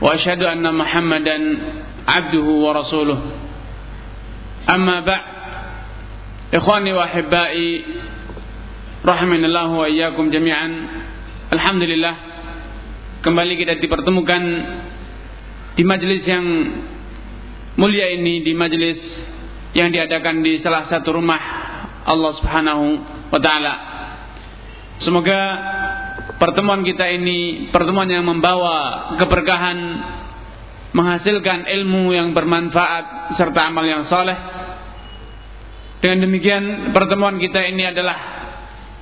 وأشهد أن محمدا عبده ورسوله أما بعد إخواني وأحبائي رحمنا الله وإياكم جميعا Alhamdulillah kembali kita dipertemukan di majelis yang mulia ini di majelis yang diadakan di salah satu rumah Allah Subhanahu wa taala. Semoga pertemuan kita ini pertemuan yang membawa keberkahan, menghasilkan ilmu yang bermanfaat serta amal yang soleh. Dengan demikian pertemuan kita ini adalah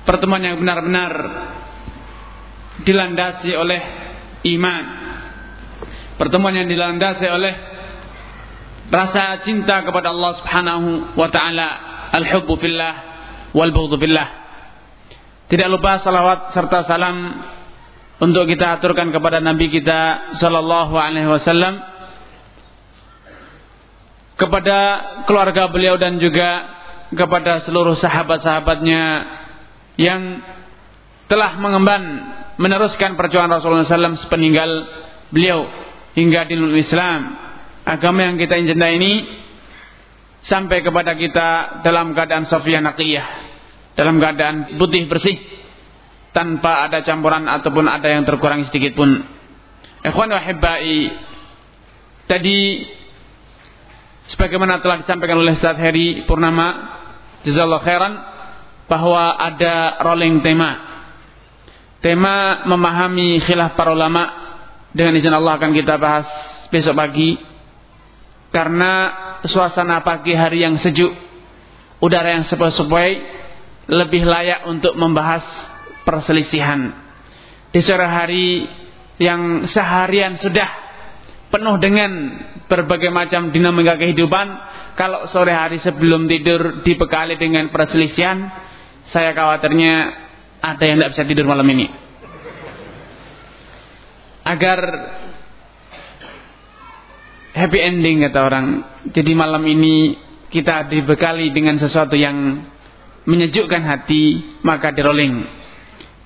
pertemuan yang benar-benar dilandasi oleh iman. Pertemuan yang dilandasi oleh rasa cinta kepada Allah Subhanahu wa taala, al-hubbu fillah wal bughdhu fillah. Tidak lupa salawat serta salam untuk kita aturkan kepada Nabi kita sallallahu alaihi wasallam kepada keluarga beliau dan juga kepada seluruh sahabat-sahabatnya yang telah mengemban meneruskan perjuangan Rasulullah SAW sepeninggal beliau hingga di Islam. Agama yang kita cintai ini sampai kepada kita dalam keadaan sofia naqiyah, dalam keadaan putih bersih, tanpa ada campuran ataupun ada yang terkurang sedikit pun. Ikhwan wa tadi sebagaimana telah disampaikan oleh Ustaz Heri Purnama, jazakallahu khairan, bahwa ada rolling tema Tema memahami khilaf para ulama dengan izin Allah akan kita bahas besok pagi karena suasana pagi hari yang sejuk, udara yang sepoi-sepoi lebih layak untuk membahas perselisihan. Di sore hari yang seharian sudah penuh dengan berbagai macam dinamika kehidupan, kalau sore hari sebelum tidur dibekali dengan perselisihan, saya khawatirnya ada yang tidak bisa tidur malam ini. Agar happy ending kata orang. Jadi malam ini kita dibekali dengan sesuatu yang menyejukkan hati, maka di rolling.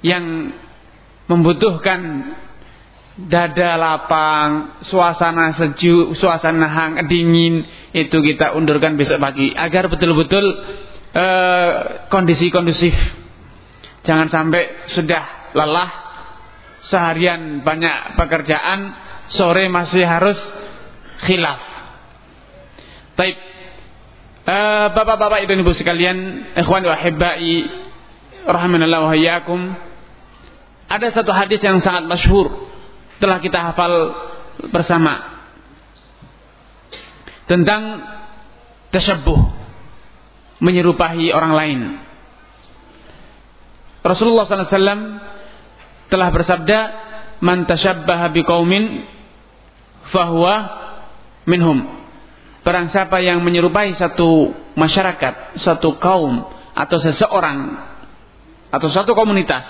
Yang membutuhkan dada lapang, suasana sejuk, suasana hang dingin itu kita undurkan besok pagi agar betul-betul uh, kondisi kondusif Jangan sampai sudah lelah seharian banyak pekerjaan, sore masih harus khilaf. Baik. Uh, Bapak-bapak ibu ibu sekalian, ikhwan wa hibbai rahimanallahu wa iyyakum. Ada satu hadis yang sangat masyhur telah kita hafal bersama tentang tersebut menyerupai orang lain. Rasulullah SAW telah bersabda, "Man tashabbaha biqaumin fahuwa minhum." Barang siapa yang menyerupai satu masyarakat, satu kaum atau seseorang atau satu komunitas,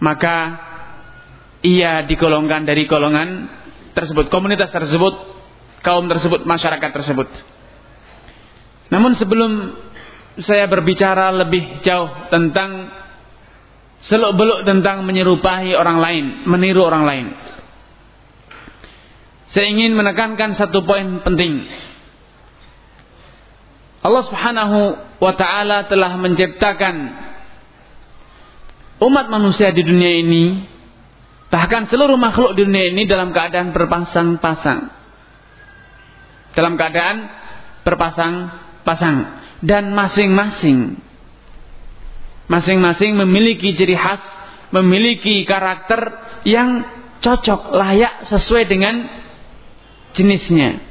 maka ia digolongkan dari golongan tersebut, komunitas tersebut, kaum tersebut, masyarakat tersebut. Namun sebelum saya berbicara lebih jauh tentang seluk-beluk tentang menyerupai orang lain, meniru orang lain. Saya ingin menekankan satu poin penting. Allah Subhanahu wa taala telah menciptakan umat manusia di dunia ini bahkan seluruh makhluk di dunia ini dalam keadaan berpasang-pasang. Dalam keadaan berpasang-pasang dan masing-masing Masing-masing memiliki ciri khas, memiliki karakter yang cocok, layak, sesuai dengan jenisnya.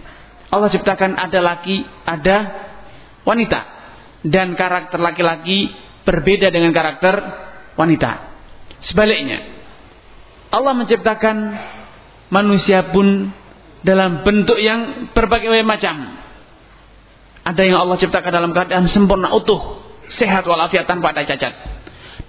Allah ciptakan ada laki, ada wanita. Dan karakter laki-laki berbeda dengan karakter wanita. Sebaliknya, Allah menciptakan manusia pun dalam bentuk yang berbagai macam. Ada yang Allah ciptakan dalam keadaan sempurna utuh, sehat walafiat tanpa ada cacat.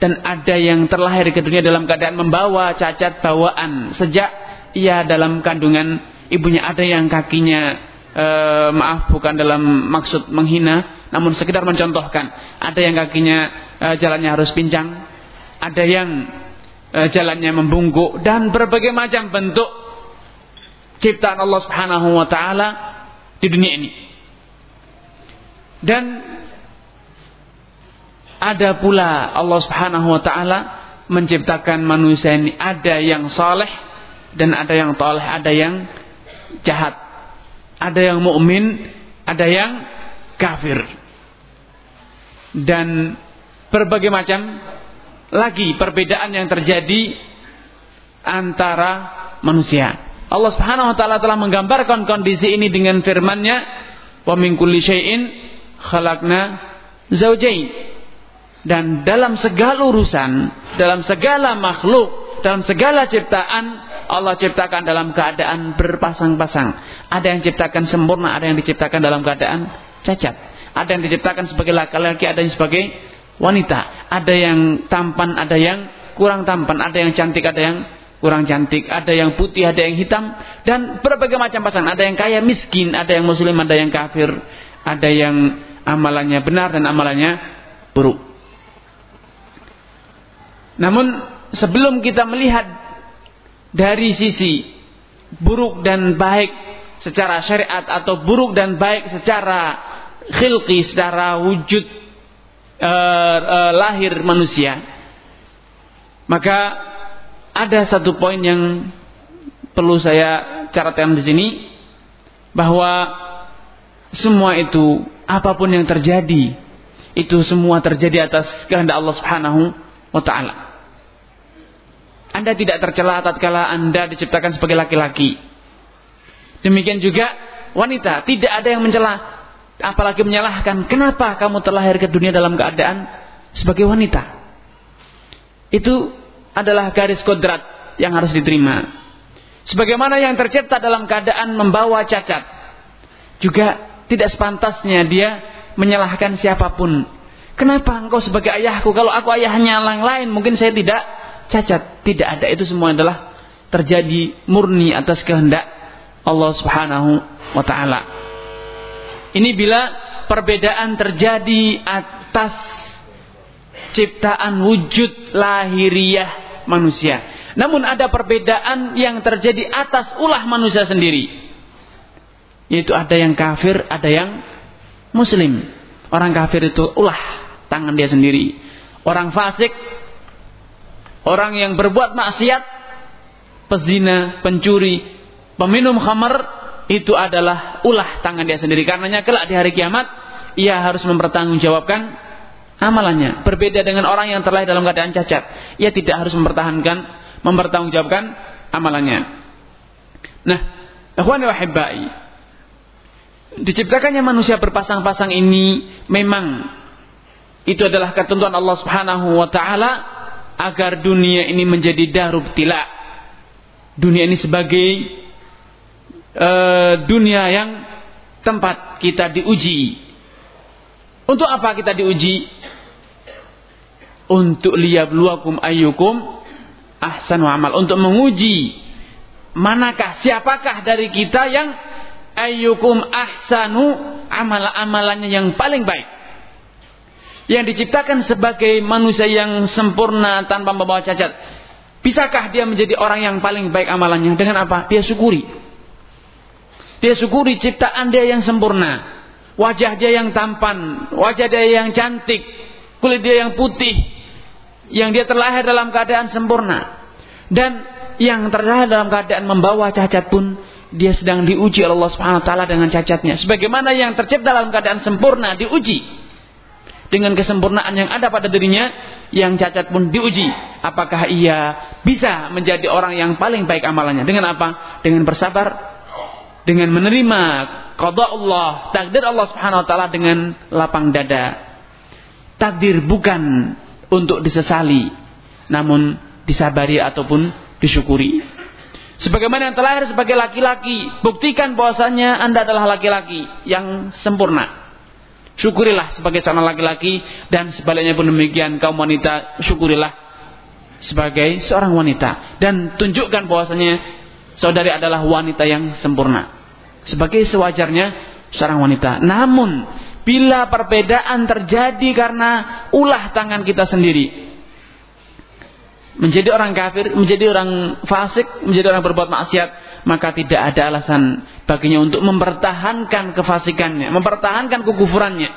Dan ada yang terlahir ke dunia dalam keadaan membawa cacat bawaan sejak ia dalam kandungan ibunya. Ada yang kakinya eh, maaf bukan dalam maksud menghina, namun sekedar mencontohkan. Ada yang kakinya eh, jalannya harus pincang, ada yang eh, jalannya membungkuk dan berbagai macam bentuk ciptaan Allah Subhanahu wa taala di dunia ini. Dan ada pula Allah Subhanahu wa taala menciptakan manusia ini ada yang saleh dan ada yang toleh, ada yang jahat. Ada yang mukmin, ada yang kafir. Dan berbagai macam lagi perbedaan yang terjadi antara manusia. Allah Subhanahu wa taala telah menggambarkan kondisi ini dengan firman-Nya, "Wa min kulli syai'in khalaqna zaujain." Dan dalam segala urusan, dalam segala makhluk, dalam segala ciptaan, Allah ciptakan dalam keadaan berpasang-pasang. Ada yang ciptakan sempurna, ada yang diciptakan dalam keadaan cacat. Ada yang diciptakan sebagai laki-laki, ada yang sebagai wanita. Ada yang tampan, ada yang kurang tampan, ada yang cantik, ada yang kurang cantik, ada yang putih, ada yang hitam, dan berbagai macam pasangan. Ada yang kaya miskin, ada yang muslim, ada yang kafir, ada yang amalannya benar dan amalannya buruk. Namun sebelum kita melihat dari sisi buruk dan baik secara syariat atau buruk dan baik secara khilqi, secara wujud uh, uh, lahir manusia, maka ada satu poin yang perlu saya catatkan di sini bahwa semua itu apa pun yang terjadi itu semua terjadi atas kehendak Allah Subhanahu wa taala. Anda tidak tercela tatkala Anda diciptakan sebagai laki-laki. Demikian juga wanita, tidak ada yang mencela apalagi menyalahkan kenapa kamu terlahir ke dunia dalam keadaan sebagai wanita. Itu adalah garis kodrat yang harus diterima. Sebagaimana yang tercipta dalam keadaan membawa cacat. Juga tidak sepantasnya dia menyalahkan siapa pun. Kenapa engkau sebagai ayahku? Kalau aku ayahnya yang lain mungkin saya tidak cacat. Tidak ada. Itu semua adalah terjadi murni atas kehendak Allah subhanahu wa ta'ala. Ini bila perbedaan terjadi atas ciptaan wujud lahiriah manusia. Namun ada perbedaan yang terjadi atas ulah manusia sendiri. Yaitu ada yang kafir, ada yang muslim. Orang kafir itu ulah tangan dia sendiri. Orang fasik, orang yang berbuat maksiat, pezina, pencuri, peminum khamar, itu adalah ulah tangan dia sendiri. Karenanya kelak di hari kiamat, ia harus mempertanggungjawabkan amalannya. Berbeda dengan orang yang terlahir dalam keadaan cacat. Ia tidak harus mempertahankan, mempertanggungjawabkan amalannya. Nah, ikhwan wa. Diciptakannya manusia berpasang-pasang ini memang itu adalah ketentuan Allah Subhanahu wa taala agar dunia ini menjadi darub tila. Dunia ini sebagai uh, dunia yang tempat kita diuji. Untuk apa kita diuji? untuk liyabluwakum ayyukum ahsanu amal untuk menguji manakah siapakah dari kita yang ayyukum ahsanu amal amalannya yang paling baik yang diciptakan sebagai manusia yang sempurna tanpa membawa cacat. Bisakah dia menjadi orang yang paling baik amalannya? Dengan apa? Dia syukuri. Dia syukuri ciptaan dia yang sempurna. Wajah dia yang tampan. Wajah dia yang cantik. Kulit dia yang putih. Yang dia terlahir dalam keadaan sempurna. Dan yang terlahir dalam keadaan membawa cacat pun dia sedang diuji oleh Allah Subhanahu wa taala dengan cacatnya. Sebagaimana yang tercipta dalam keadaan sempurna diuji dengan kesempurnaan yang ada pada dirinya yang cacat pun diuji. Apakah ia bisa menjadi orang yang paling baik amalannya? Dengan apa? Dengan bersabar dengan menerima qada Allah takdir Allah Subhanahu wa taala dengan lapang dada. Takdir bukan untuk disesali namun disabari ataupun disyukuri. Sebagaimana yang terlahir sebagai laki-laki, buktikan bahwasanya Anda adalah laki-laki yang sempurna. Syukurilah sebagai seorang laki-laki dan sebaliknya pun demikian kaum wanita syukurilah sebagai seorang wanita dan tunjukkan bahwasanya saudari adalah wanita yang sempurna. Sebagai sewajarnya seorang wanita. Namun bila perbedaan terjadi karena ulah tangan kita sendiri, menjadi orang kafir, menjadi orang fasik, menjadi orang berbuat maksiat, maka tidak ada alasan baginya untuk mempertahankan kefasikannya, mempertahankan kekufurannya.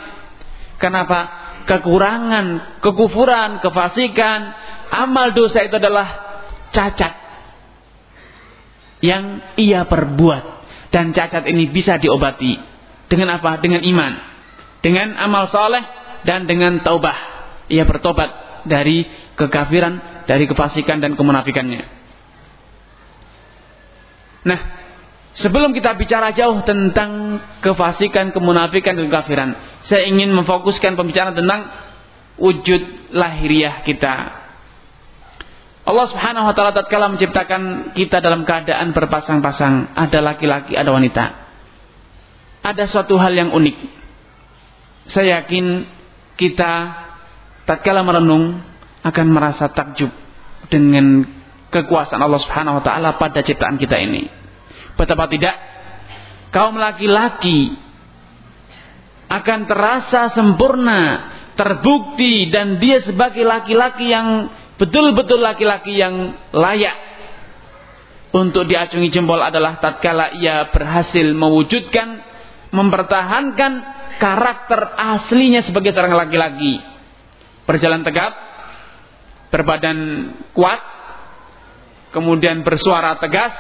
Kenapa? Kekurangan, kekufuran, kefasikan, amal dosa itu adalah cacat yang ia perbuat dan cacat ini bisa diobati dengan apa? Dengan iman, dengan amal soleh dan dengan taubah. Ia bertobat dari kekafiran dari kefasikan dan kemunafikannya. Nah, sebelum kita bicara jauh tentang kefasikan, kemunafikan dan kekafiran, saya ingin memfokuskan pembicaraan tentang wujud lahiriah kita. Allah Subhanahu wa taala tatkala menciptakan kita dalam keadaan berpasang-pasang, ada laki-laki, ada wanita. Ada suatu hal yang unik. Saya yakin kita tatkala merenung akan merasa takjub dengan kekuasaan Allah Subhanahu wa taala pada ciptaan kita ini. Betapa tidak kaum laki-laki akan terasa sempurna, terbukti dan dia sebagai laki-laki yang betul-betul laki-laki yang layak untuk diacungi jempol adalah tatkala ia berhasil mewujudkan mempertahankan karakter aslinya sebagai seorang laki-laki. Berjalan tegap, berbadan kuat, kemudian bersuara tegas,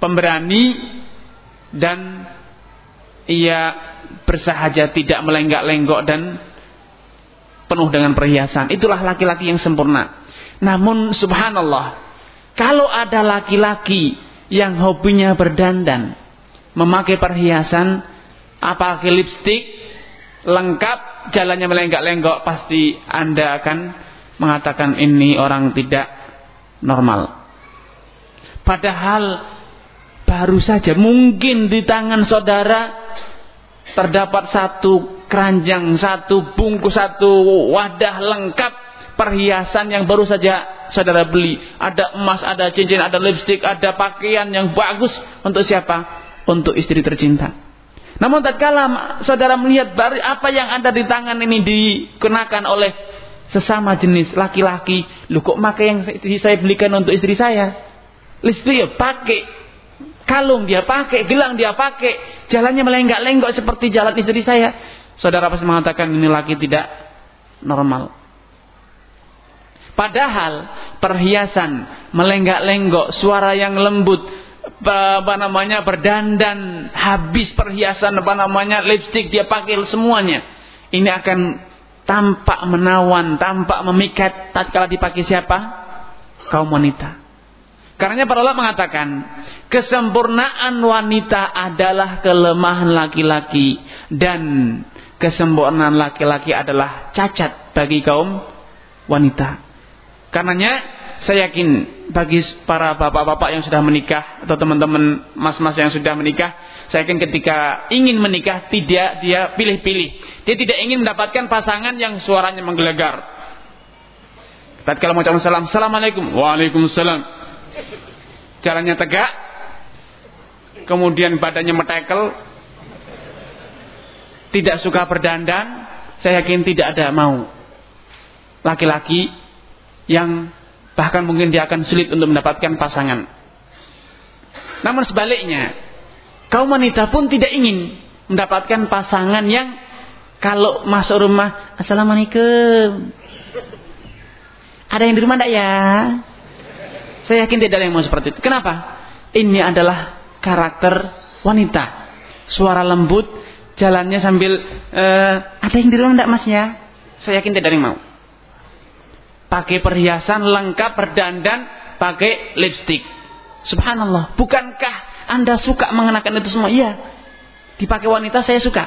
pemberani, dan ia bersahaja tidak melenggak-lenggok dan penuh dengan perhiasan. Itulah laki-laki yang sempurna. Namun subhanallah, kalau ada laki-laki yang hobinya berdandan, memakai perhiasan, apalagi lipstik, lengkap, jalannya melenggak-lenggok, pasti Anda akan mengatakan ini orang tidak normal. Padahal baru saja mungkin di tangan saudara terdapat satu keranjang, satu bungkus, satu wadah lengkap perhiasan yang baru saja saudara beli. Ada emas, ada cincin, ada lipstik, ada pakaian yang bagus untuk siapa? Untuk istri tercinta. Namun tatkala saudara melihat apa yang ada di tangan ini dikenakan oleh sesama jenis laki-laki. Lu kok pakai yang saya belikan untuk istri saya? Listri ya pakai. Kalung dia pakai, gelang dia pakai, jalannya melenggak-lenggok seperti jalan istri saya. Saudara pasti mengatakan ini laki tidak normal. Padahal perhiasan melenggak-lenggok, suara yang lembut, apa namanya berdandan, habis perhiasan apa namanya lipstick dia pakai semuanya. Ini akan tampak menawan, tampak memikat tatkala dipakai siapa? Kaum wanita. Karena para ulama mengatakan kesempurnaan wanita adalah kelemahan laki-laki dan kesempurnaan laki-laki adalah cacat bagi kaum wanita. Karenanya saya yakin bagi para bapak-bapak yang sudah menikah atau teman-teman mas-mas yang sudah menikah saya yakin ketika ingin menikah tidak dia pilih-pilih. Dia tidak ingin mendapatkan pasangan yang suaranya menggelegar. Tatkala mengucapkan salam, Assalamualaikum. Waalaikumsalam. Jalannya tegak. Kemudian badannya metekel. Tidak suka berdandan. Saya yakin tidak ada mau. Laki-laki yang bahkan mungkin dia akan sulit untuk mendapatkan pasangan. Namun sebaliknya, Kaum wanita pun tidak ingin mendapatkan pasangan yang kalau masuk rumah, Assalamualaikum. Ada yang di rumah enggak ya? Saya yakin tidak ada yang mau seperti itu. Kenapa? Ini adalah karakter wanita. Suara lembut, jalannya sambil, uh, ada yang di rumah enggak mas ya? Saya yakin tidak ada yang mau. Pakai perhiasan lengkap, berdandan, pakai lipstick. Subhanallah. Bukankah anda suka mengenakan itu semua? Iya. Dipakai wanita saya suka.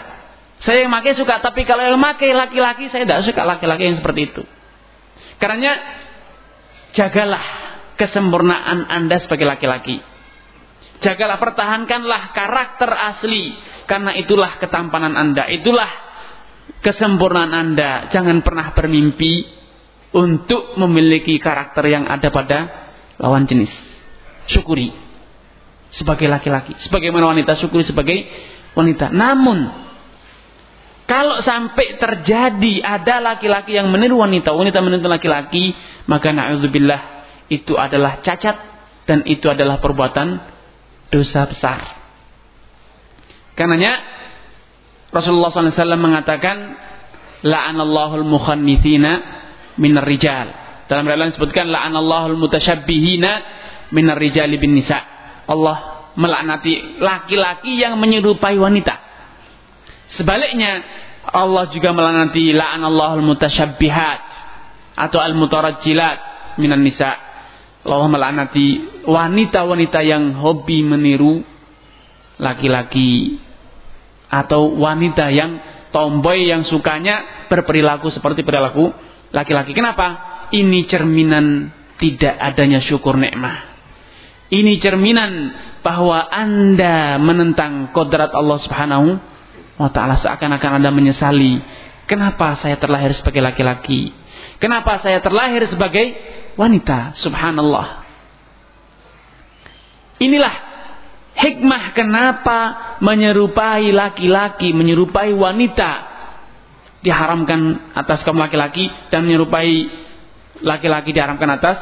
Saya yang pakai suka, tapi kalau yang pakai laki-laki saya tidak suka laki-laki yang seperti itu. Karena jagalah kesempurnaan Anda sebagai laki-laki. Jagalah pertahankanlah karakter asli karena itulah ketampanan Anda, itulah kesempurnaan Anda. Jangan pernah bermimpi untuk memiliki karakter yang ada pada lawan jenis. Syukuri sebagai laki-laki, sebagaimana wanita syukuri sebagai wanita. Namun kalau sampai terjadi ada laki-laki yang meniru wanita, wanita meniru laki-laki, maka na'udzubillah itu adalah cacat dan itu adalah perbuatan dosa besar. Karenanya Rasulullah SAW mengatakan la'anallahul mukhannithina minar rijal. Dalam riwayat disebutkan la'anallahul mutasyabbihina minar rijali bin nisa. Allah melaknati laki-laki yang menyerupai wanita. Sebaliknya Allah juga melaknati la'anallahul mutasyabbihat atau al-mutarajjilat minan nisa. Allah melaknati wanita-wanita yang hobi meniru laki-laki atau wanita yang tomboy yang sukanya berperilaku seperti perilaku laki-laki. Kenapa? Ini cerminan tidak adanya syukur nikmah. Ini cerminan bahwa Anda menentang kodrat Allah Subhanahu wa taala seakan-akan Anda menyesali, kenapa saya terlahir sebagai laki-laki? Kenapa saya terlahir sebagai wanita. Subhanallah. Inilah hikmah kenapa menyerupai laki-laki, menyerupai wanita diharamkan atas kaum laki-laki dan menyerupai laki-laki diharamkan atas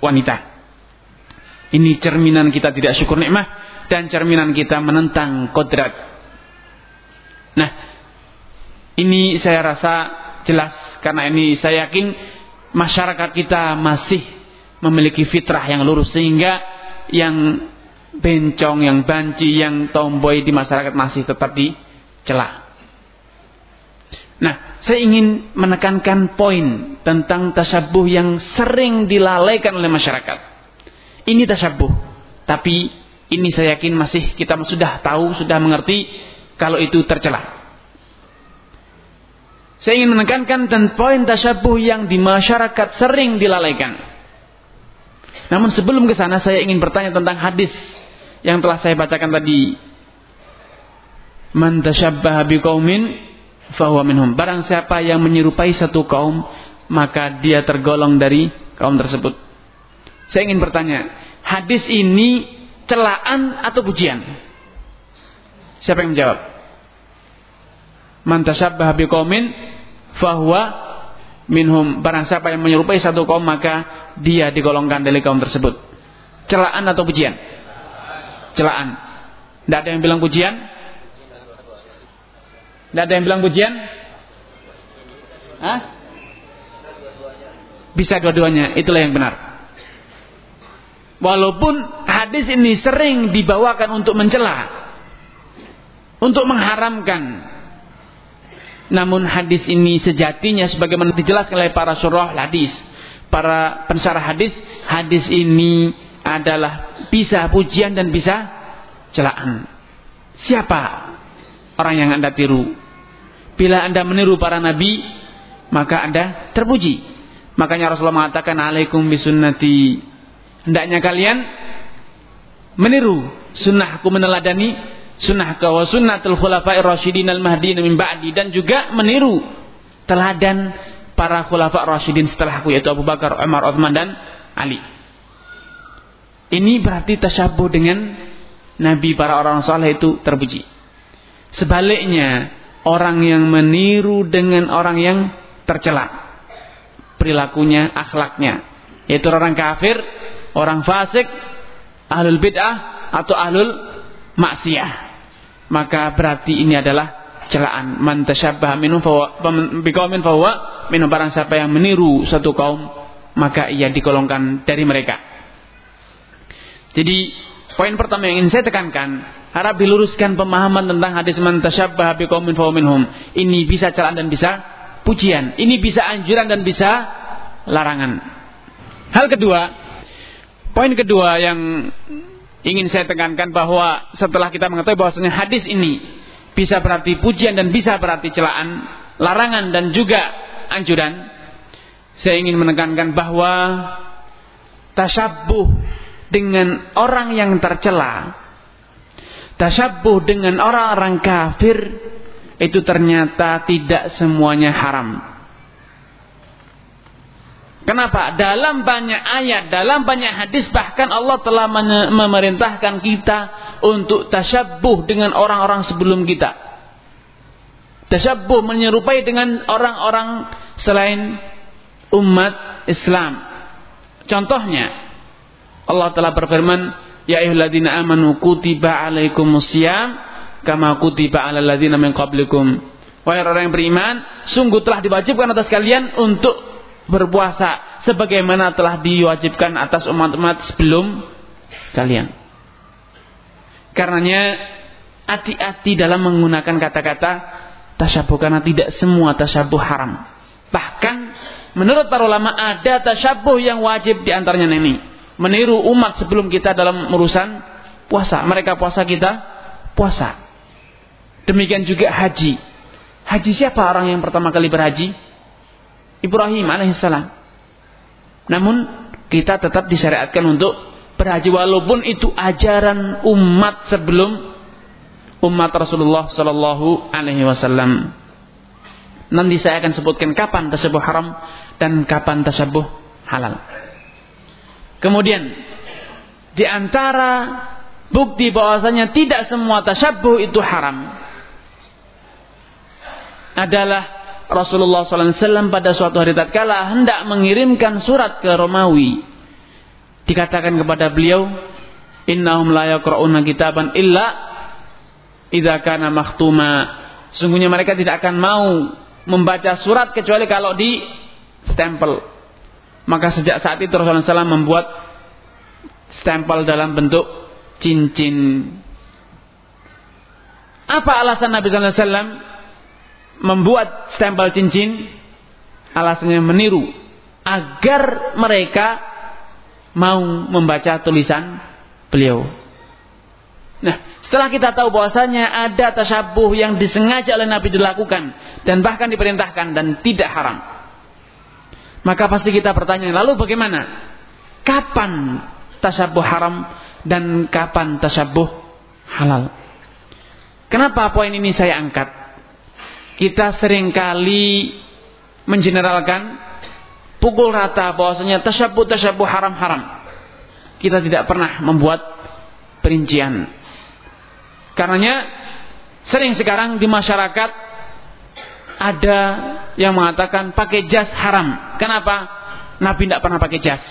wanita. Ini cerminan kita tidak syukur nikmah dan cerminan kita menentang kodrat. Nah, ini saya rasa jelas karena ini saya yakin masyarakat kita masih memiliki fitrah yang lurus sehingga yang bencong, yang banci, yang tomboy di masyarakat masih tetap dicela. Nah, saya ingin menekankan poin tentang tasabuh yang sering dilalaikan oleh masyarakat. Ini tasabuh, tapi ini saya yakin masih kita sudah tahu, sudah mengerti kalau itu tercela. Saya ingin menekankan dan poin tasyabuh yang di masyarakat sering dilalaikan. Namun sebelum ke sana saya ingin bertanya tentang hadis yang telah saya bacakan tadi. Man tasyabbaha biqaumin fahuwa minhum. Barang siapa yang menyerupai satu kaum, maka dia tergolong dari kaum tersebut. Saya ingin bertanya, hadis ini celaan atau pujian? Siapa yang menjawab? Man tasyabbaha biqaumin fahuwa minhum barang siapa yang menyerupai satu kaum maka dia digolongkan dari kaum tersebut celaan atau pujian celaan tidak ada yang bilang pujian tidak ada yang bilang pujian Hah? bisa dua-duanya itulah yang benar walaupun hadis ini sering dibawakan untuk mencela untuk mengharamkan namun hadis ini sejatinya sebagaimana dijelaskan oleh para surah hadis, para pensyarah hadis, hadis ini adalah bisa pujian dan bisa celaan. Siapa orang yang Anda tiru? Bila Anda meniru para nabi, maka Anda terpuji. Makanya Rasulullah mengatakan alaikum bisunnati. Hendaknya kalian meniru sunnahku meneladani sunnah wa sunnatul khulafa'ir rasyidin al mahdiin min ba'di dan juga meniru teladan para khulafa rasyidin setelahku yaitu Abu Bakar, Umar, Uthman dan Ali. Ini berarti tasyabuh dengan nabi para orang saleh itu terpuji. Sebaliknya, orang yang meniru dengan orang yang tercela. Perilakunya, akhlaknya, yaitu orang kafir, orang fasik, ahlul bid'ah atau ahlul maksiyah maka berarti ini adalah celaan. Man tasyabbaha minhum biqaumin fa minhum barang siapa yang meniru satu kaum maka ia digolongkan dari mereka. Jadi poin pertama yang ingin saya tekankan harap diluruskan pemahaman tentang hadis man tasyabbaha biqaumin fa minhum. Ini bisa celaan dan bisa pujian. Ini bisa anjuran dan bisa larangan. Hal kedua poin kedua yang ingin saya tekankan bahwa setelah kita mengetahui bahwasanya hadis ini bisa berarti pujian dan bisa berarti celaan, larangan dan juga anjuran, saya ingin menekankan bahwa tasyabuh dengan orang yang tercela, tasyabuh dengan orang-orang kafir, itu ternyata tidak semuanya haram. Kenapa? Dalam banyak ayat, dalam banyak hadis bahkan Allah telah memerintahkan kita untuk tasyabuh dengan orang-orang sebelum kita. Tasyabuh menyerupai dengan orang-orang selain umat Islam. Contohnya Allah telah berfirman, "Ya ayyuhalladzina amanu kutiba alaikumusiyam kama kutiba alal ladzina min qablikum." Wahai orang yang beriman, sungguh telah diwajibkan atas kalian untuk berpuasa sebagaimana telah diwajibkan atas umat-umat sebelum kalian. Karenanya hati-hati dalam menggunakan kata-kata tasyabuh karena tidak semua tasyabuh haram. Bahkan menurut para ulama ada tasyabuh yang wajib di antaranya ini. Meniru umat sebelum kita dalam urusan puasa. Mereka puasa kita puasa. Demikian juga haji. Haji siapa orang yang pertama kali berhaji? Ibrahim alaihissalam. Namun kita tetap disyariatkan untuk berhaji walaupun itu ajaran umat sebelum umat Rasulullah Sallallahu Alaihi Wasallam. Nanti saya akan sebutkan kapan tersebut haram dan kapan tersebut halal. Kemudian di antara bukti bahwasanya tidak semua tasyabuh itu haram adalah Rasulullah SAW pada suatu hari tatkala hendak mengirimkan surat ke Romawi dikatakan kepada beliau innahum la yaqra'una kitaban illa idza kana makhtuma sungguhnya mereka tidak akan mau membaca surat kecuali kalau di stempel. Maka sejak saat itu Rasulullah SAW membuat stempel dalam bentuk cincin. Apa alasan Nabi SAW membuat stempel cincin? Alasannya meniru agar mereka mau membaca tulisan beliau. Nah, setelah kita tahu bahwasanya ada tasyabuh yang disengaja oleh Nabi dilakukan dan bahkan diperintahkan dan tidak haram. Maka pasti kita bertanya, lalu bagaimana? Kapan tasyabuh haram dan kapan tasyabuh halal? Kenapa poin ini saya angkat? Kita sering kali mengeneralkan pukul rata bahwasanya tasyabuh tasyabuh haram-haram. Kita tidak pernah membuat perincian Karenanya sering sekarang di masyarakat ada yang mengatakan pakai jas haram. Kenapa? Nabi tidak pernah pakai jas.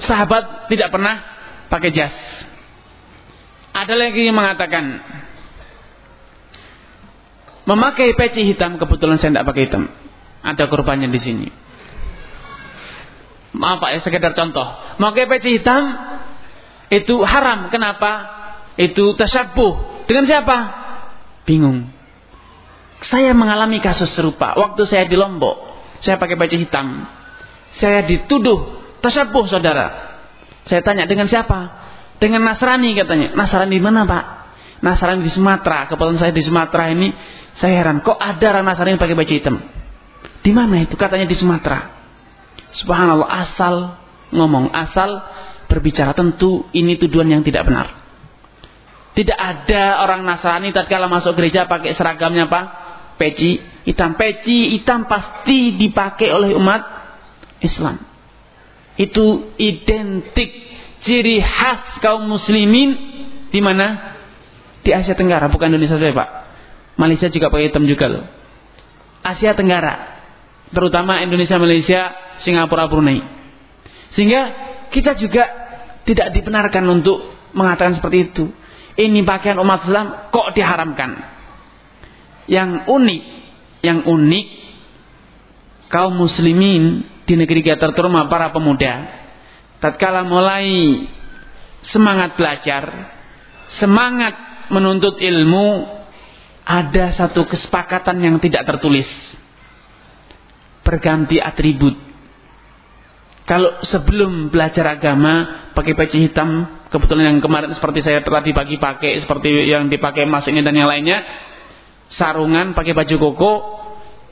Sahabat tidak pernah pakai jas. Ada lagi yang mengatakan memakai peci hitam kebetulan saya tidak pakai hitam. Ada korbannya di sini. Maaf Pak ya sekedar contoh. Memakai peci hitam itu haram. Kenapa? Itu tasyabuh. Dengan siapa? Bingung. Saya mengalami kasus serupa. Waktu saya di Lombok, saya pakai baju hitam. Saya dituduh tasyabuh saudara. Saya tanya dengan siapa? Dengan Nasrani katanya. Nasrani di mana pak? Nasrani di Sumatera. Kebetulan saya di Sumatera ini, saya heran. Kok ada orang Nasrani pakai baju hitam? Di mana itu? Katanya di Sumatera. Subhanallah asal ngomong asal berbicara tentu ini tuduhan yang tidak benar. Tidak ada orang Nasrani tatkala masuk gereja pakai seragamnya apa? Peci hitam. Peci hitam pasti dipakai oleh umat Islam. Itu identik ciri khas kaum muslimin di mana? Di Asia Tenggara, bukan Indonesia saja, Pak. Malaysia juga pakai hitam juga loh. Asia Tenggara, terutama Indonesia, Malaysia, Singapura, Brunei. Sehingga kita juga tidak dibenarkan untuk mengatakan seperti itu. Ini pakaian umat Islam kok diharamkan. Yang unik, yang unik kaum muslimin di negeri kita terutama para pemuda tatkala mulai semangat belajar, semangat menuntut ilmu ada satu kesepakatan yang tidak tertulis. Berganti atribut. Kalau sebelum belajar agama pakai peci hitam, kebetulan yang kemarin seperti saya tadi pagi pakai seperti yang dipakai Mas ini dan yang lainnya, sarungan pakai baju koko,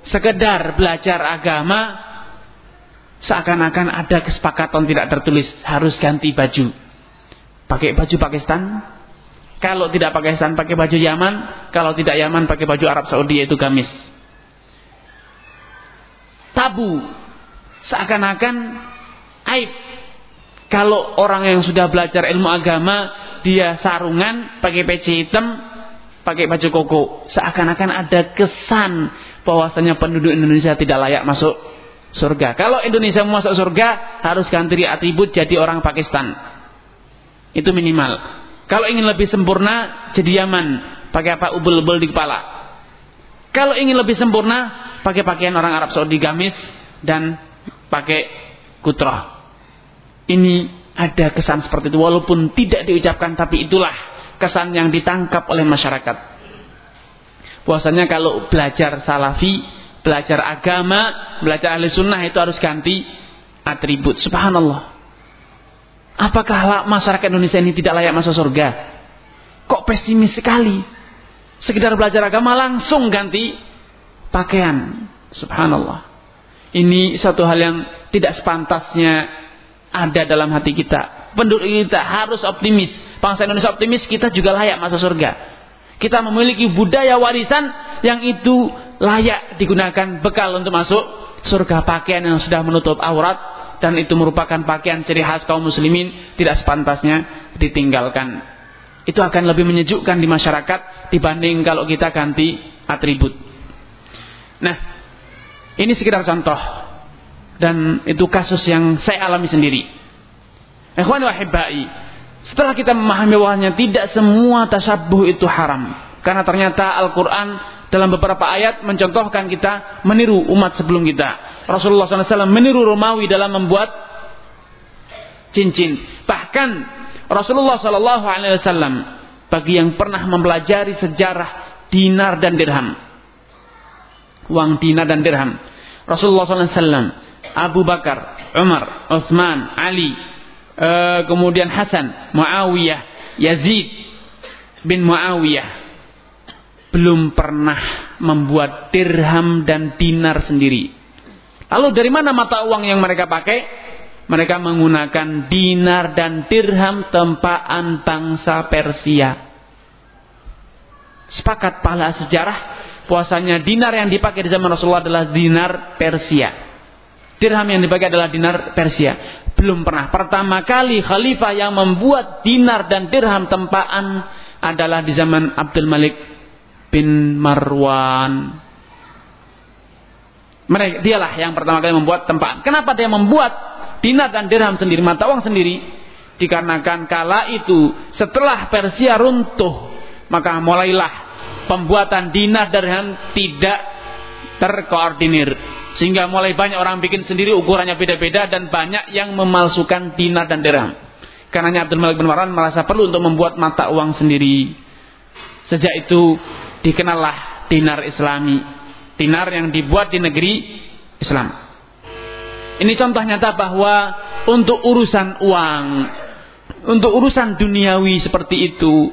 sekedar belajar agama seakan-akan ada kesepakatan tidak tertulis harus ganti baju. Pakai baju Pakistan, kalau tidak Pakistan pakai baju Yaman, kalau tidak Yaman pakai baju Arab Saudi yaitu gamis. Tabu, seakan-akan aib. Kalau orang yang sudah belajar ilmu agama, dia sarungan, pakai peci hitam, pakai baju koko, seakan-akan ada kesan bahwasanya penduduk Indonesia tidak layak masuk surga. Kalau Indonesia mau masuk surga, harus ganti atribut jadi orang Pakistan. Itu minimal. Kalau ingin lebih sempurna, jadi Yaman. Pakai apa? Ubel-ubel di kepala. Kalau ingin lebih sempurna, pakai pakaian orang Arab Saudi gamis dan pakai kutroh. Ini ada kesan seperti itu. Walaupun tidak diucapkan, tapi itulah kesan yang ditangkap oleh masyarakat. Puasanya kalau belajar salafi, belajar agama, belajar ahli sunnah itu harus ganti atribut. Subhanallah. Apakah masyarakat Indonesia ini tidak layak masuk surga? Kok pesimis sekali? Sekedar belajar agama langsung ganti pakaian. Subhanallah. Ini satu hal yang tidak sepantasnya ada dalam hati kita. Penduduk kita harus optimis. Bangsa Indonesia optimis, kita juga layak masuk surga. Kita memiliki budaya warisan yang itu layak digunakan bekal untuk masuk surga pakaian yang sudah menutup aurat dan itu merupakan pakaian ciri khas kaum muslimin tidak sepantasnya ditinggalkan. Itu akan lebih menyejukkan di masyarakat dibanding kalau kita ganti atribut. Nah, ini sekedar contoh dan itu kasus yang saya alami sendiri. Ikhwan wahibai, setelah kita memahami bahwanya tidak semua tasabuh itu haram karena ternyata Al-Qur'an dalam beberapa ayat mencontohkan kita meniru umat sebelum kita. Rasulullah SAW meniru Romawi dalam membuat cincin. Bahkan Rasulullah SAW bagi yang pernah mempelajari sejarah dinar dan dirham, uang dinar dan dirham. Rasulullah SAW, Abu Bakar, Umar, Utsman, Ali, uh, kemudian Hasan, Muawiyah, Yazid bin Muawiyah belum pernah membuat dirham dan dinar sendiri. Lalu dari mana mata uang yang mereka pakai? Mereka menggunakan dinar dan dirham tempaan bangsa Persia. Sepakat pahala sejarah puasanya dinar yang dipakai di zaman Rasulullah adalah dinar Persia. Dirham yang dipakai adalah dinar Persia. Belum pernah. Pertama kali khalifah yang membuat dinar dan dirham tempaan adalah di zaman Abdul Malik bin Marwan. Mereka dialah yang pertama kali membuat tempat. Kenapa dia membuat dinar dan dirham sendiri, mata uang sendiri? Dikarenakan kala itu setelah Persia runtuh, maka mulailah pembuatan dinar dan dirham tidak terkoordinir. Sehingga mulai banyak orang bikin sendiri ukurannya beda-beda dan banyak yang memalsukan dinar dan dirham. Karenanya Abdul Malik bin Marwan merasa perlu untuk membuat mata uang sendiri. Sejak itu dikenallah dinar islami. Dinar yang dibuat di negeri Islam. Ini contoh nyata bahwa untuk urusan uang, untuk urusan duniawi seperti itu,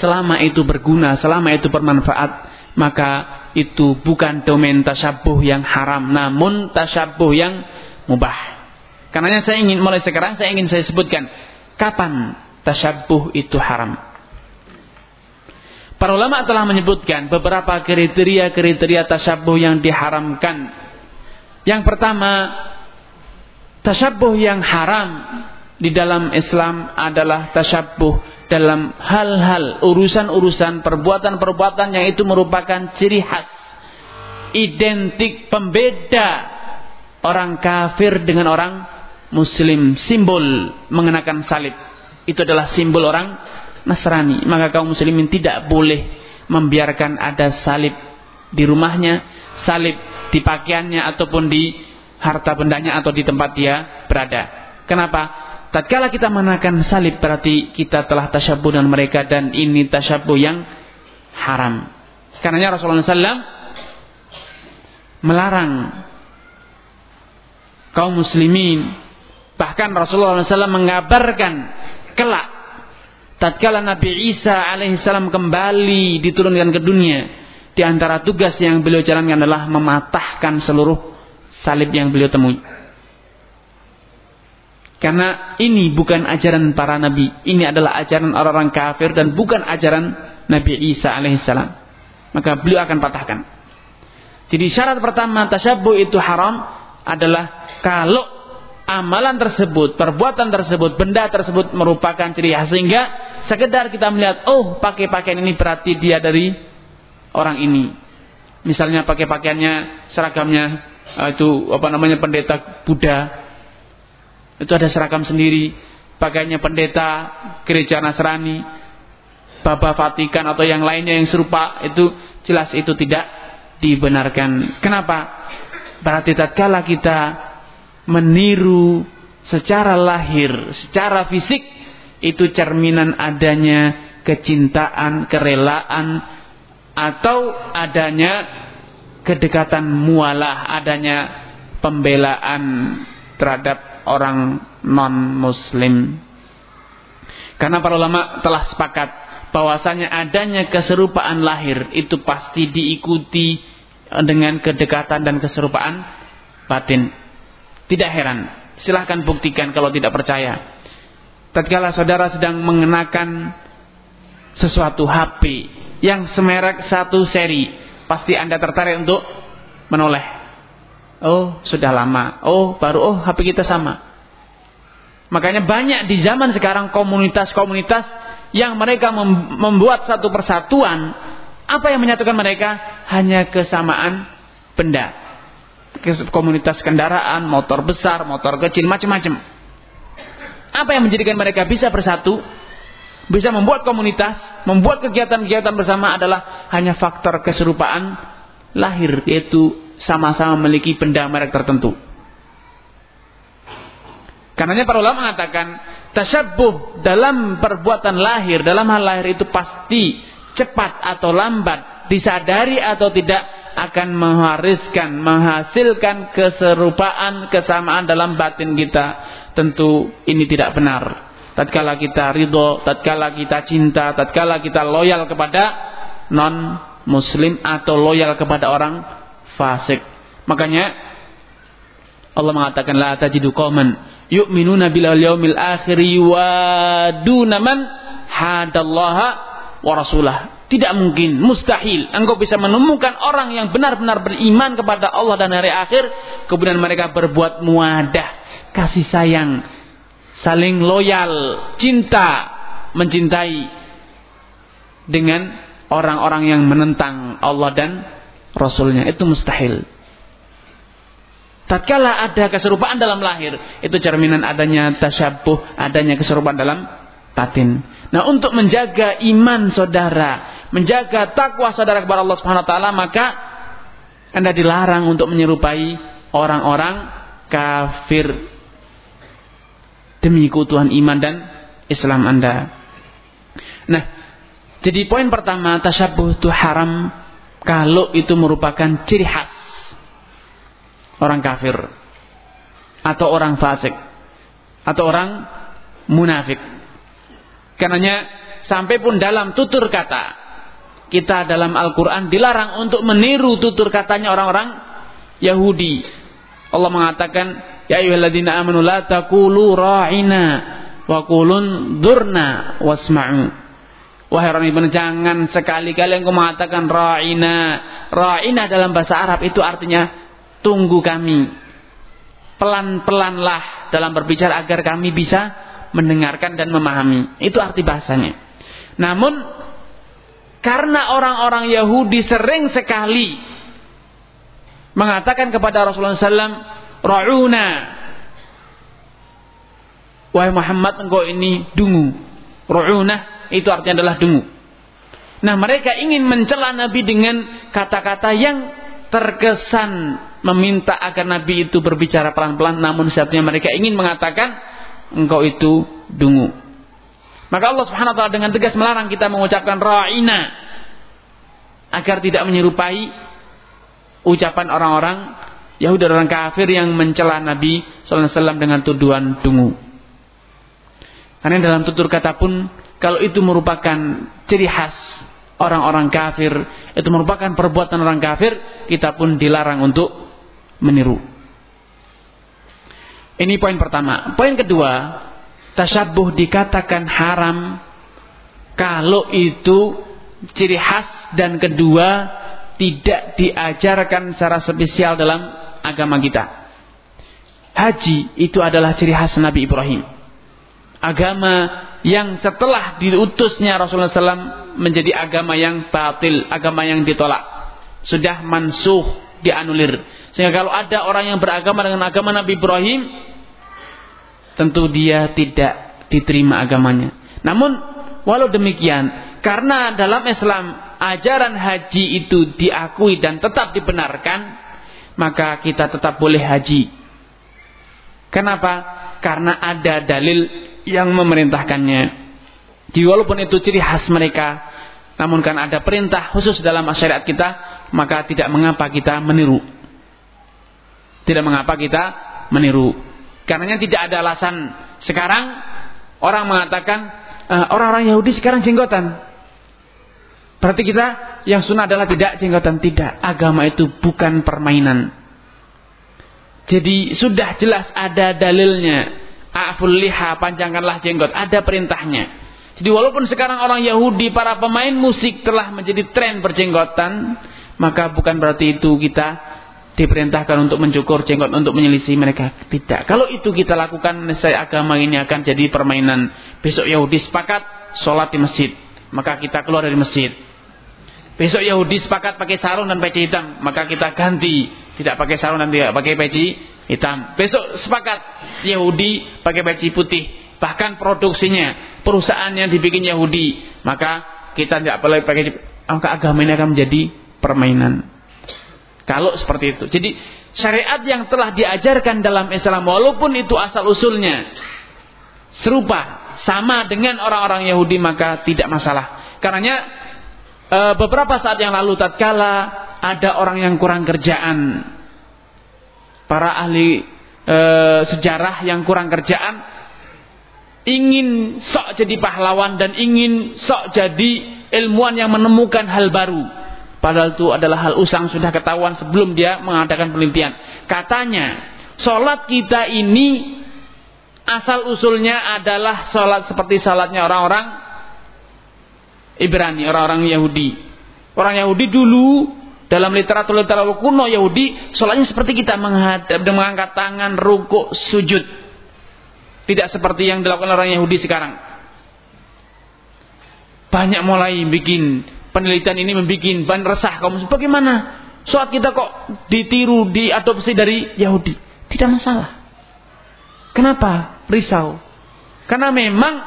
selama itu berguna, selama itu bermanfaat, maka itu bukan domain tasyabuh yang haram, namun tasyabuh yang mubah. Karenanya saya ingin mulai sekarang saya ingin saya sebutkan kapan tasyabuh itu haram. Para ulama telah menyebutkan beberapa kriteria-kriteria tasyabuh yang diharamkan. Yang pertama, tasyabuh yang haram di dalam Islam adalah tasyabuh dalam hal-hal urusan-urusan perbuatan-perbuatan yang itu merupakan ciri khas identik pembeda orang kafir dengan orang muslim simbol mengenakan salib itu adalah simbol orang Nasrani, maka kaum muslimin tidak boleh membiarkan ada salib di rumahnya, salib di pakaiannya ataupun di harta bendanya atau di tempat dia berada. Kenapa? Tatkala kita menakan salib berarti kita telah tasyabuh dengan mereka dan ini tasyabuh yang haram. Karenanya Rasulullah SAW melarang kaum muslimin bahkan Rasulullah SAW mengabarkan kelak tatkala Nabi Isa alaihissalam kembali diturunkan ke dunia, di antara tugas yang beliau jalankan adalah mematahkan seluruh salib yang beliau temui. Karena ini bukan ajaran para nabi. Ini adalah ajaran orang-orang kafir dan bukan ajaran Nabi Isa alaihissalam. Maka beliau akan patahkan. Jadi syarat pertama tasyabuh itu haram adalah kalau amalan tersebut, perbuatan tersebut, benda tersebut merupakan ciri khas sehingga sekedar kita melihat oh pakai pakaian ini berarti dia dari orang ini. Misalnya pakai pakaiannya seragamnya eh, itu apa namanya pendeta Buddha itu ada seragam sendiri. Pakainya pendeta gereja Nasrani, Baba Vatikan atau yang lainnya yang serupa itu jelas itu tidak dibenarkan. Kenapa? Berarti tatkala kita meniru secara lahir, secara fisik itu cerminan adanya kecintaan, kerelaan atau adanya kedekatan mualah, adanya pembelaan terhadap orang non-muslim. Karena para ulama telah sepakat bahwasanya adanya keserupaan lahir itu pasti diikuti dengan kedekatan dan keserupaan batin. Tidak heran, silahkan buktikan kalau tidak percaya. Tatkala saudara sedang mengenakan sesuatu HP yang semerek satu seri, pasti Anda tertarik untuk menoleh Oh, sudah lama. Oh, baru oh HP kita sama. Makanya banyak di zaman sekarang komunitas-komunitas yang mereka membuat satu persatuan. Apa yang menyatukan mereka? Hanya kesamaan benda. Komunitas kendaraan, motor besar, motor kecil, macam-macam. Apa yang menjadikan mereka bisa bersatu? Bisa membuat komunitas, membuat kegiatan-kegiatan bersama adalah hanya faktor keserupaan lahir, yaitu sama-sama memiliki benda merek tertentu. Karenanya para ulama mengatakan tasyabuh dalam perbuatan lahir, dalam hal lahir itu pasti cepat atau lambat, disadari atau tidak akan mewariskan, menghasilkan keserupaan, kesamaan dalam batin kita. Tentu ini tidak benar. Tatkala kita ridho, tatkala kita cinta, tatkala kita loyal kepada non muslim atau loyal kepada orang fasik. Makanya Allah mengatakan la tajidu qauman yu'minuna bil yaumil akhir wa dunaman hadallaha wa rasulah. Tidak mungkin, mustahil engkau bisa menemukan orang yang benar-benar beriman kepada Allah dan hari akhir kemudian mereka berbuat muadah, kasih sayang, saling loyal, cinta, mencintai dengan orang-orang yang menentang Allah dan Rasulnya itu mustahil. Tatkala ada keserupaan dalam lahir, itu cerminan adanya tasyabuh, adanya keserupaan dalam batin. Nah, untuk menjaga iman saudara, menjaga takwa saudara kepada Allah Subhanahu wa taala, maka Anda dilarang untuk menyerupai orang-orang kafir demi keutuhan iman dan Islam Anda. Nah, jadi poin pertama tasyabuh itu haram kalau itu merupakan ciri khas orang kafir atau orang fasik atau orang munafik. Karenanya sampai pun dalam tutur kata kita dalam Al-Qur'an dilarang untuk meniru tutur katanya orang-orang Yahudi. Allah mengatakan, "Ya ayyuhalladzina amanu la taqulu ra'ina wa qulun durna wasma'u." Wahai orang iman jangan sekali-kali engkau mengatakan ra'ina. Ra'ina dalam bahasa Arab itu artinya tunggu kami. Pelan-pelanlah dalam berbicara agar kami bisa mendengarkan dan memahami. Itu arti bahasanya. Namun karena orang-orang Yahudi sering sekali mengatakan kepada Rasulullah SAW, Ra'una. Wahai Muhammad engkau ini dungu. Ra'una itu artinya adalah dengu. Nah mereka ingin mencela Nabi dengan kata-kata yang terkesan meminta agar Nabi itu berbicara pelan-pelan namun satunya mereka ingin mengatakan engkau itu dungu. Maka Allah Subhanahu wa taala dengan tegas melarang kita mengucapkan ra'ina agar tidak menyerupai ucapan orang-orang Yahudi orang kafir yang mencela Nabi sallallahu alaihi wasallam dengan tuduhan dungu. Karena dalam tutur kata pun kalau itu merupakan ciri khas orang-orang kafir, itu merupakan perbuatan orang kafir, kita pun dilarang untuk meniru. Ini poin pertama. Poin kedua, tasyabuh dikatakan haram kalau itu ciri khas dan kedua tidak diajarkan secara spesial dalam agama kita. Haji itu adalah ciri khas Nabi Ibrahim. Agama yang setelah diutusnya Rasulullah SAW menjadi agama yang batil, agama yang ditolak. Sudah mansuh, dianulir. Sehingga kalau ada orang yang beragama dengan agama Nabi Ibrahim, tentu dia tidak diterima agamanya. Namun, walau demikian, karena dalam Islam ajaran haji itu diakui dan tetap dibenarkan, maka kita tetap boleh haji. Kenapa? Karena ada dalil yang memerintahkannya. Jadi walaupun itu ciri khas mereka, namun kan ada perintah khusus dalam masyarakat kita, maka tidak mengapa kita meniru. Tidak mengapa kita meniru. Karenanya tidak ada alasan sekarang orang mengatakan eh, orang-orang Yahudi sekarang jenggotan. Berarti kita yang sunnah adalah tidak jenggotan. Tidak. Agama itu bukan permainan. Jadi sudah jelas ada dalilnya. A'ful liha, panjangkanlah jenggot. Ada perintahnya. Jadi walaupun sekarang orang Yahudi, para pemain musik telah menjadi tren berjenggotan. Maka bukan berarti itu kita diperintahkan untuk mencukur jenggot untuk menyelisih mereka. Tidak. Kalau itu kita lakukan, saya agama ini akan jadi permainan. Besok Yahudi sepakat sholat di masjid. Maka kita keluar dari masjid. Besok Yahudi sepakat pakai sarung dan peci hitam, maka kita ganti tidak pakai sarung dan tidak pakai peci hitam. Besok sepakat Yahudi pakai peci putih, bahkan produksinya perusahaan yang dibikin Yahudi, maka kita tidak boleh pakai maka agama ini akan menjadi permainan. Kalau seperti itu. Jadi syariat yang telah diajarkan dalam Islam walaupun itu asal usulnya serupa sama dengan orang-orang Yahudi maka tidak masalah. Karenanya e, beberapa saat yang lalu tatkala ada orang yang kurang kerjaan para ahli e, sejarah yang kurang kerjaan ingin sok jadi pahlawan dan ingin sok jadi ilmuwan yang menemukan hal baru padahal itu adalah hal usang sudah ketahuan sebelum dia mengadakan penelitian katanya sholat kita ini asal usulnya adalah sholat seperti sholatnya orang-orang Ibrani, orang-orang Yahudi. Orang Yahudi dulu dalam literatur-literatur kuno Yahudi sholatnya seperti kita menghadap dan mengangkat tangan, rukuk, sujud. Tidak seperti yang dilakukan orang Yahudi sekarang. Banyak mulai bikin penelitian ini membuat ban resah kaum bagaimana? Sholat kita kok ditiru diadopsi dari Yahudi? Tidak masalah. Kenapa? Risau. Karena memang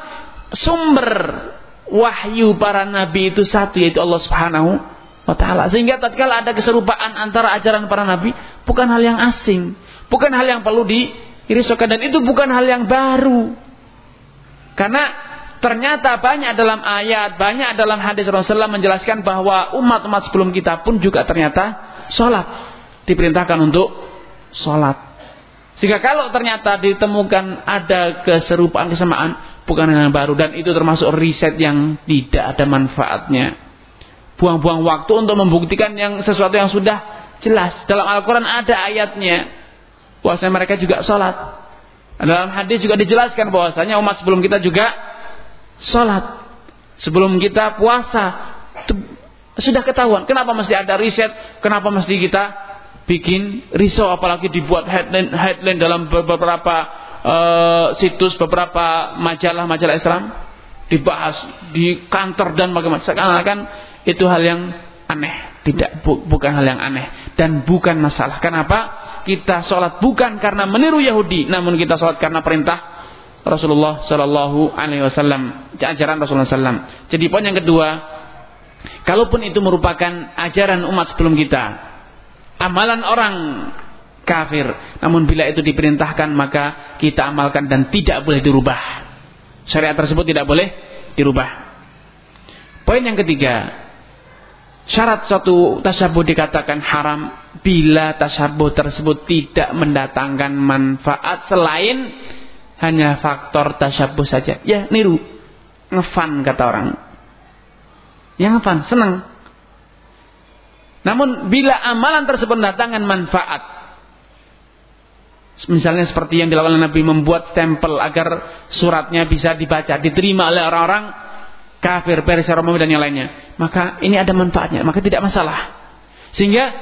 sumber wahyu para nabi itu satu yaitu Allah Subhanahu wa taala. Sehingga tatkala ada keserupaan antara ajaran para nabi bukan hal yang asing, bukan hal yang perlu dirisaukan dan itu bukan hal yang baru. Karena ternyata banyak dalam ayat, banyak dalam hadis Rasulullah menjelaskan bahwa umat-umat sebelum kita pun juga ternyata sholat. Diperintahkan untuk sholat. Sehingga kalau ternyata ditemukan ada keserupaan kesamaan, bukan yang baru dan itu termasuk riset yang tidak ada manfaatnya. Buang-buang waktu untuk membuktikan yang sesuatu yang sudah jelas. Dalam Al-Quran ada ayatnya. Bahwasanya mereka juga sholat. Dalam hadis juga dijelaskan bahwasanya umat sebelum kita juga sholat. Sebelum kita puasa. Sudah ketahuan. Kenapa mesti ada riset? Kenapa mesti kita bikin risau apalagi dibuat headline, headline dalam beberapa uh, situs beberapa majalah-majalah Islam dibahas di kantor dan bagaimana seakan-akan itu hal yang aneh tidak bu, bukan hal yang aneh dan bukan masalah kenapa kita sholat bukan karena meniru Yahudi namun kita sholat karena perintah Rasulullah Shallallahu Alaihi Wasallam ajaran Rasulullah Sallam jadi poin yang kedua kalaupun itu merupakan ajaran umat sebelum kita amalan orang kafir. Namun bila itu diperintahkan maka kita amalkan dan tidak boleh dirubah. Syariat tersebut tidak boleh dirubah. Poin yang ketiga, syarat suatu tasabuh dikatakan haram bila tasabuh tersebut tidak mendatangkan manfaat selain hanya faktor tasabuh saja. Ya, niru. Ngefan kata orang. Yang ngefan, senang. Namun bila amalan tersebut mendatangkan manfaat Misalnya seperti yang dilakukan Nabi membuat stempel agar suratnya bisa dibaca, diterima oleh orang-orang kafir, Persia, Romawi dan yang lainnya. Maka ini ada manfaatnya, maka tidak masalah. Sehingga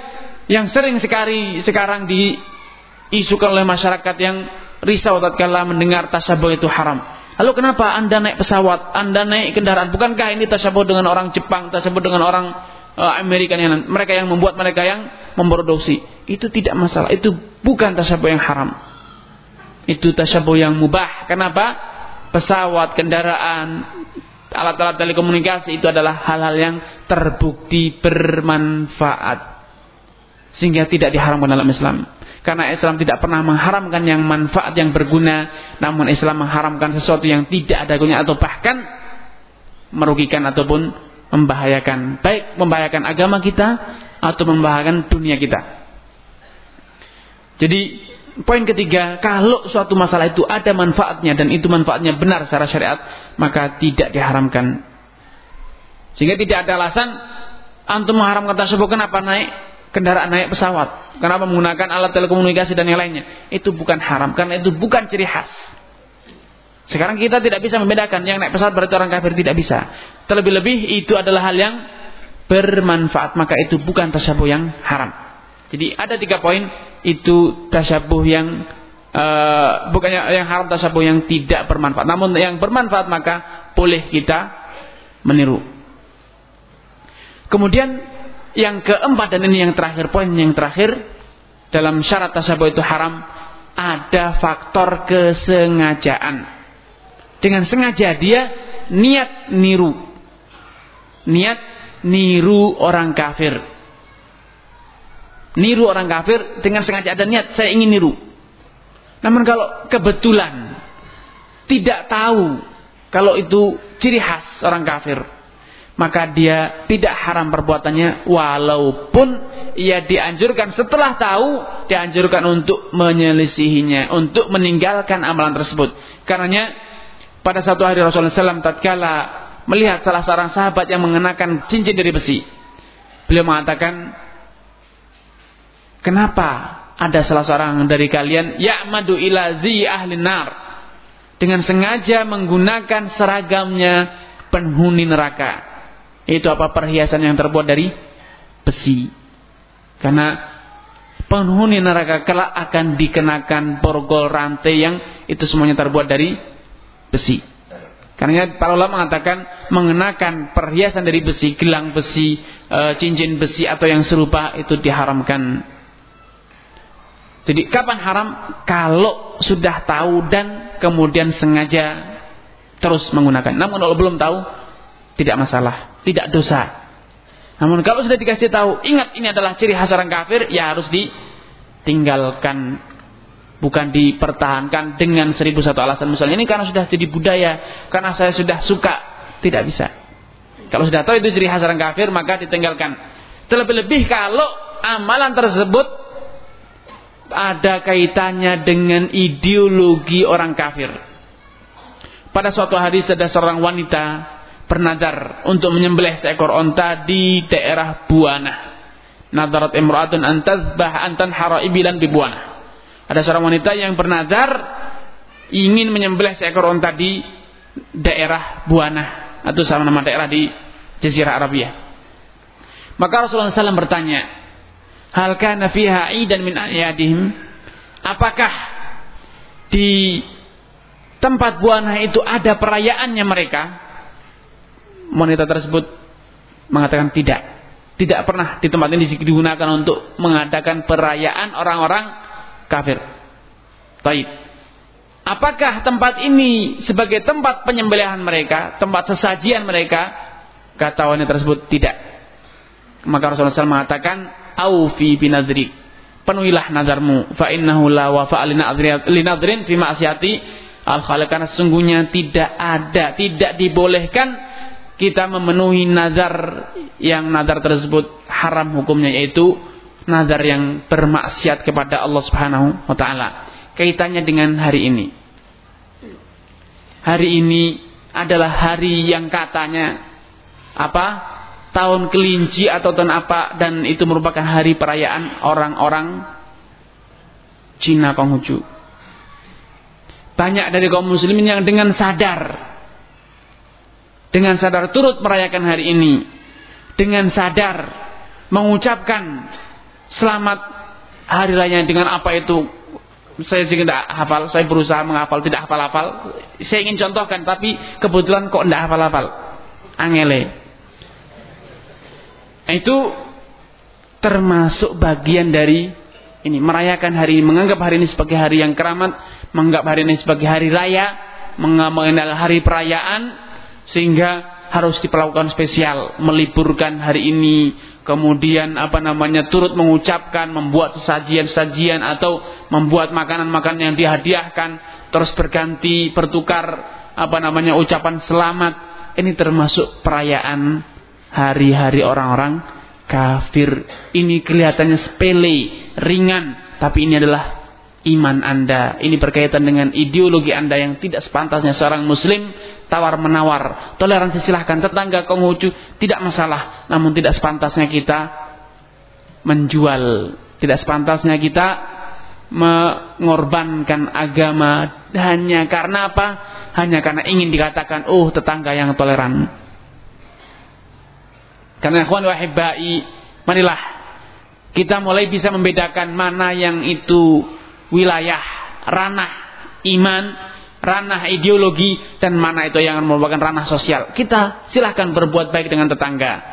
yang sering sekali sekarang diisukan oleh masyarakat yang risau tatkala mendengar tasabuh itu haram. Lalu kenapa Anda naik pesawat, Anda naik kendaraan? Bukankah ini tasabuh dengan orang Jepang, tasabuh dengan orang uh, Amerika yang mereka yang membuat mereka yang memproduksi? Itu tidak masalah. Itu bukan tasabuh yang haram. Itu tasabuh yang mubah. Kenapa? Pesawat, kendaraan, alat-alat telekomunikasi itu adalah hal-hal yang terbukti bermanfaat. Sehingga tidak diharamkan dalam Islam. Karena Islam tidak pernah mengharamkan yang manfaat yang berguna. Namun Islam mengharamkan sesuatu yang tidak ada guna atau bahkan merugikan ataupun membahayakan. Baik membahayakan agama kita atau membahayakan dunia kita. Jadi poin ketiga, kalau suatu masalah itu ada manfaatnya dan itu manfaatnya benar secara syariat, maka tidak diharamkan. Sehingga tidak ada alasan antum mengharamkan tersebut kenapa naik kendaraan naik pesawat, kenapa menggunakan alat telekomunikasi dan yang lainnya. Itu bukan haram karena itu bukan ciri khas. Sekarang kita tidak bisa membedakan yang naik pesawat berarti orang kafir tidak bisa. Terlebih-lebih itu adalah hal yang bermanfaat maka itu bukan tasyabuh yang haram. Jadi ada tiga poin itu tasyabuh yang uh, bukannya yang haram tasyabuh yang tidak bermanfaat. Namun yang bermanfaat maka boleh kita meniru. Kemudian yang keempat dan ini yang terakhir poin yang terakhir dalam syarat tasyabuh itu haram ada faktor kesengajaan. Dengan sengaja dia niat niru. Niat niru orang kafir niru orang kafir dengan sengaja ada niat saya ingin niru. Namun kalau kebetulan tidak tahu kalau itu ciri khas orang kafir, maka dia tidak haram perbuatannya walaupun ia dianjurkan setelah tahu dianjurkan untuk menyelisihinya, untuk meninggalkan amalan tersebut. Karenanya pada satu hari Rasulullah SAW tatkala melihat salah seorang sahabat yang mengenakan cincin dari besi, beliau mengatakan Kenapa ada salah seorang dari kalian ya'madu ila zi ahli nar dengan sengaja menggunakan seragamnya penghuni neraka. Itu apa perhiasan yang terbuat dari besi. Karena penghuni neraka kelak akan dikenakan borgol rantai yang itu semuanya terbuat dari besi. Karena para ulama mengatakan mengenakan perhiasan dari besi, gelang besi, e, cincin besi atau yang serupa itu diharamkan jadi kapan haram? Kalau sudah tahu dan kemudian sengaja terus menggunakan. Namun kalau belum tahu, tidak masalah, tidak dosa. Namun kalau sudah dikasih tahu, ingat ini adalah ciri khas orang kafir, ya harus ditinggalkan. Bukan dipertahankan dengan seribu satu alasan. Misalnya ini karena sudah jadi budaya, karena saya sudah suka. Tidak bisa. Kalau sudah tahu itu ciri khas orang kafir, maka ditinggalkan. Terlebih-lebih kalau amalan tersebut ada kaitannya dengan ideologi orang kafir. Pada suatu hari ada seorang wanita bernadar untuk menyembelih seekor onta di daerah Buana. Nadarat imra'atun an tazbah an tanhara ibilan di Buana. Ada seorang wanita yang bernadar ingin menyembelih seekor onta di daerah Buana atau sama nama daerah di Jazirah Arabia. Maka Rasulullah SAW bertanya, hal kana fiha min ayadihim? Apakah di tempat buana itu ada perayaannya mereka? Wanita tersebut mengatakan tidak. Tidak pernah di tempat ini digunakan untuk mengadakan perayaan orang-orang kafir. Taib. Apakah tempat ini sebagai tempat penyembelihan mereka tempat sesajian mereka? Kata wanita tersebut tidak. Maka Rasulullah SAW mengatakan aufi binadrik. Penuhilah nazarmu. Fa innahu la wafa linadrin fi ma'siyati. Al khaliq karena sesungguhnya tidak ada tidak dibolehkan kita memenuhi nazar yang nazar tersebut haram hukumnya yaitu nazar yang bermaksiat kepada Allah Subhanahu wa taala. Kaitannya dengan hari ini. Hari ini adalah hari yang katanya apa tahun kelinci atau tahun apa dan itu merupakan hari perayaan orang-orang Cina Konghucu. Banyak dari kaum muslimin yang dengan sadar dengan sadar turut merayakan hari ini dengan sadar mengucapkan selamat hari raya dengan apa itu saya tidak hafal saya berusaha menghafal tidak hafal-hafal. Saya ingin contohkan tapi kebetulan kok tidak hafal-hafal. Angele itu termasuk bagian dari ini merayakan hari ini menganggap hari ini sebagai hari yang keramat menganggap hari ini sebagai hari raya mengenal hari perayaan sehingga harus diperlakukan spesial meliburkan hari ini kemudian apa namanya turut mengucapkan membuat sesajian-sajian atau membuat makanan-makanan yang dihadiahkan terus berganti bertukar apa namanya ucapan selamat. Ini termasuk perayaan hari-hari orang-orang kafir ini kelihatannya sepele ringan tapi ini adalah iman anda ini berkaitan dengan ideologi anda yang tidak sepantasnya seorang muslim tawar menawar. Toleransi silahkan tetangga Konghucu tidak masalah. Namun tidak sepantasnya kita menjual. Tidak sepantasnya kita mengorbankan agama hanya karena apa? Hanya karena ingin dikatakan, oh tetangga yang toleran. Karena ikhwan wahibai, marilah kita mulai bisa membedakan mana yang itu wilayah ranah iman ranah ideologi dan mana itu yang merupakan ranah sosial. Kita silahkan berbuat baik dengan tetangga.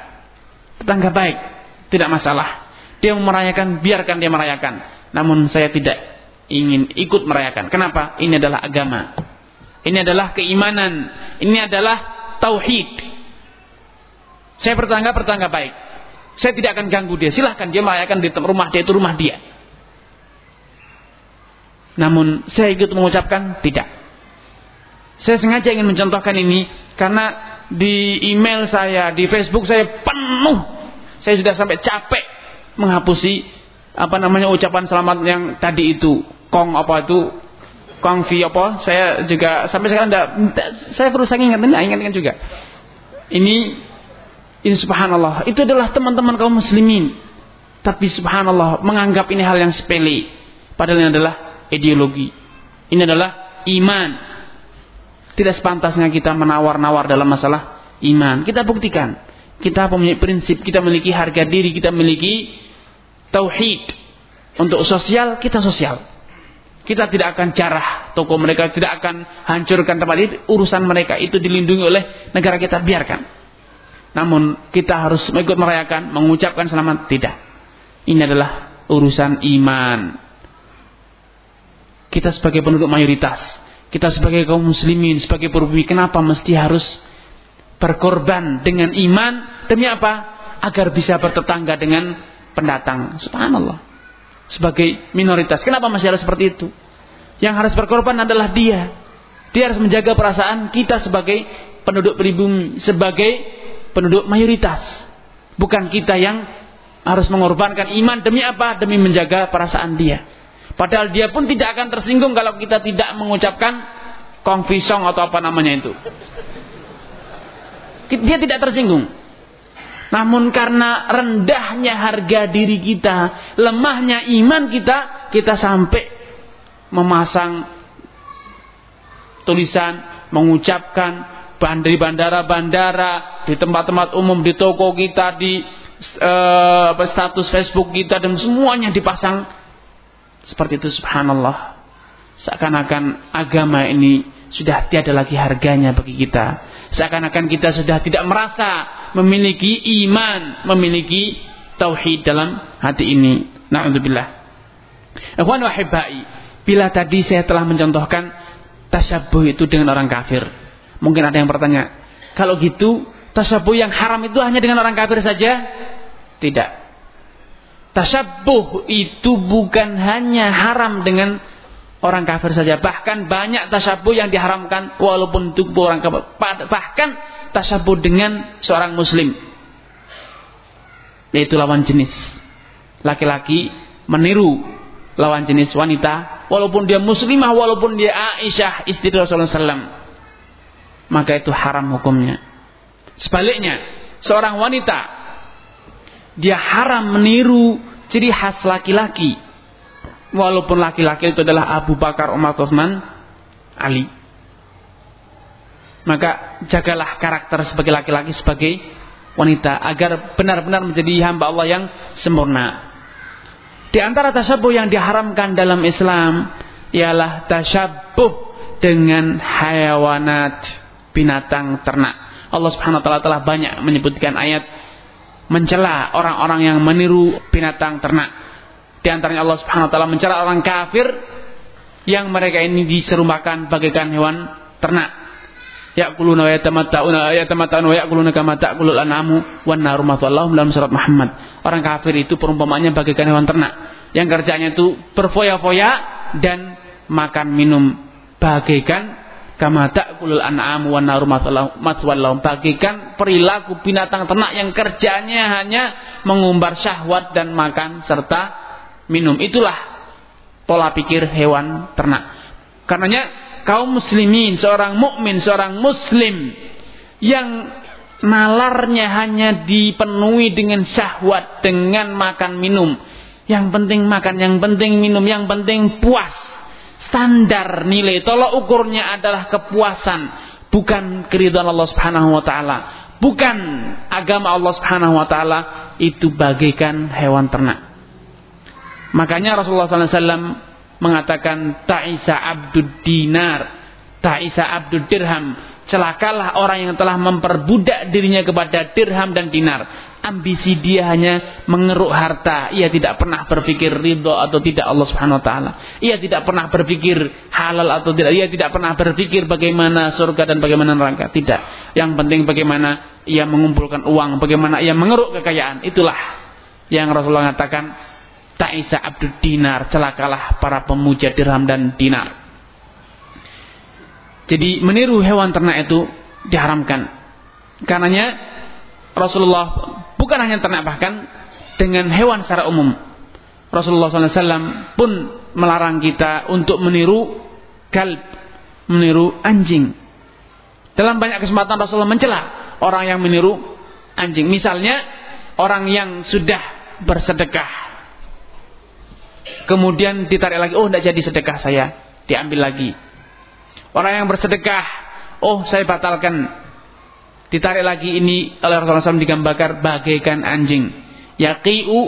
Tetangga baik, tidak masalah. Dia merayakan, biarkan dia merayakan. Namun saya tidak ingin ikut merayakan. Kenapa? Ini adalah agama. Ini adalah keimanan. Ini adalah tauhid. Saya bertangga bertangga baik. Saya tidak akan ganggu dia. Silahkan dia merayakan di rumah dia itu rumah dia. Namun saya ikut mengucapkan tidak. Saya sengaja ingin mencontohkan ini karena di email saya, di Facebook saya penuh. Saya sudah sampai capek menghapusi apa namanya ucapan selamat yang tadi itu. Kong apa itu? Kong Vi apa? Saya juga sampai sekarang enggak, saya berusaha ingat ini ingat juga. Ini ini subhanallah, itu adalah teman-teman kaum muslimin. Tapi subhanallah menganggap ini hal yang sepele. Padahal ini adalah ideologi. Ini adalah iman. Tidak sepantasnya kita menawar-nawar dalam masalah iman. Kita buktikan. Kita punya prinsip, kita memiliki harga diri, kita memiliki tauhid. Untuk sosial, kita sosial. Kita tidak akan carah toko mereka, tidak akan hancurkan tempat itu. Urusan mereka itu dilindungi oleh negara kita, biarkan. Namun kita harus ikut merayakan, mengucapkan selamat, tidak. Ini adalah urusan iman. Kita sebagai penduduk mayoritas kita sebagai kaum muslimin, sebagai pribumi, kenapa mesti harus berkorban dengan iman demi apa? Agar bisa bertetangga dengan pendatang. Subhanallah. Sebagai minoritas. Kenapa masih harus seperti itu? Yang harus berkorban adalah dia. Dia harus menjaga perasaan kita sebagai penduduk pribumi, sebagai penduduk mayoritas. Bukan kita yang harus mengorbankan iman demi apa? Demi menjaga perasaan dia. Padahal dia pun tidak akan tersinggung kalau kita tidak mengucapkan konfisong atau apa namanya itu. Dia tidak tersinggung. Namun karena rendahnya harga diri kita, lemahnya iman kita, kita sampai memasang tulisan, mengucapkan di bandara-bandara, di tempat-tempat umum, di toko kita, di uh, status Facebook kita dan semuanya dipasang seperti itu subhanallah. Seakan-akan agama ini sudah tiada lagi harganya bagi kita. Seakan-akan kita sudah tidak merasa memiliki iman, memiliki tauhid dalam hati ini. Na'udzubillah. Ikhwan wahibai, bila tadi saya telah mencontohkan tasyabuh itu dengan orang kafir. Mungkin ada yang bertanya, kalau gitu tasyabuh yang haram itu hanya dengan orang kafir saja? Tidak. Tasyabuh itu bukan hanya haram dengan orang kafir saja. Bahkan banyak tasyabuh yang diharamkan walaupun itu orang kafir. Bahkan tasyabuh dengan seorang muslim. Yaitu lawan jenis. Laki-laki meniru lawan jenis wanita. Walaupun dia muslimah, walaupun dia Aisyah istri Rasulullah SAW. Maka itu haram hukumnya. Sebaliknya, seorang wanita dia haram meniru ciri khas laki-laki. walaupun laki-laki itu adalah Abu Bakar, Umar, Utsman, Ali. Maka jagalah karakter sebagai laki-laki sebagai wanita agar benar-benar menjadi hamba Allah yang sempurna. Di antara tasyabuh yang diharamkan dalam Islam ialah tasyabuh dengan hayawanat binatang ternak. Allah Subhanahu wa taala telah banyak menyebutkan ayat mencela orang-orang yang meniru binatang ternak. Di antaranya Allah Subhanahu wa taala mencela orang kafir yang mereka ini diserumpakan bagaikan hewan ternak. Ya'kuluna wa yatamatta'una yatamatta'una wa ya'kuluna kama ta'kulul an'amu wan naru dalam surat Muhammad. Orang kafir itu perumpamaannya bagaikan hewan ternak yang kerjanya itu berfoya-foya dan makan minum bagaikan kama ta'kulul an'amu wan naru matwallahum bagaikan perilaku binatang ternak yang kerjanya hanya mengumbar syahwat dan makan serta minum. Itulah pola pikir hewan ternak. Karenanya kaum muslimin, seorang mukmin, seorang muslim yang nalarnya hanya dipenuhi dengan syahwat, dengan makan minum. Yang penting makan, yang penting minum, yang penting puas. Standar nilai tolak ukurnya adalah kepuasan, bukan keridhaan Allah Subhanahu wa taala. Bukan agama Allah Subhanahu wa taala itu bagaikan hewan ternak. Makanya Rasulullah SAW mengatakan Ta'isa abdud dinar Ta'isa abdud dirham Celakalah orang yang telah memperbudak dirinya kepada dirham dan dinar. Ambisi dia hanya mengeruk harta. Ia tidak pernah berpikir ridho atau tidak Allah subhanahu wa ta'ala. Ia tidak pernah berpikir halal atau tidak. Ia tidak pernah berpikir bagaimana surga dan bagaimana neraka. Tidak. Yang penting bagaimana ia mengumpulkan uang Bagaimana ia mengeruk kekayaan. Itulah yang Rasulullah katakan Ta'isa abdul dinar, celakalah para pemuja dirham dan dinar. Jadi meniru hewan ternak itu diharamkan. Karenanya Rasulullah bukan hanya ternak bahkan dengan hewan secara umum. Rasulullah SAW pun melarang kita untuk meniru kalb, meniru anjing. Dalam banyak kesempatan Rasulullah mencela orang yang meniru anjing. Misalnya orang yang sudah bersedekah kemudian ditarik lagi, oh tidak jadi sedekah saya, diambil lagi. Orang yang bersedekah, oh saya batalkan, ditarik lagi ini oleh Rasulullah SAW digambarkan bagaikan anjing. Yaqi'u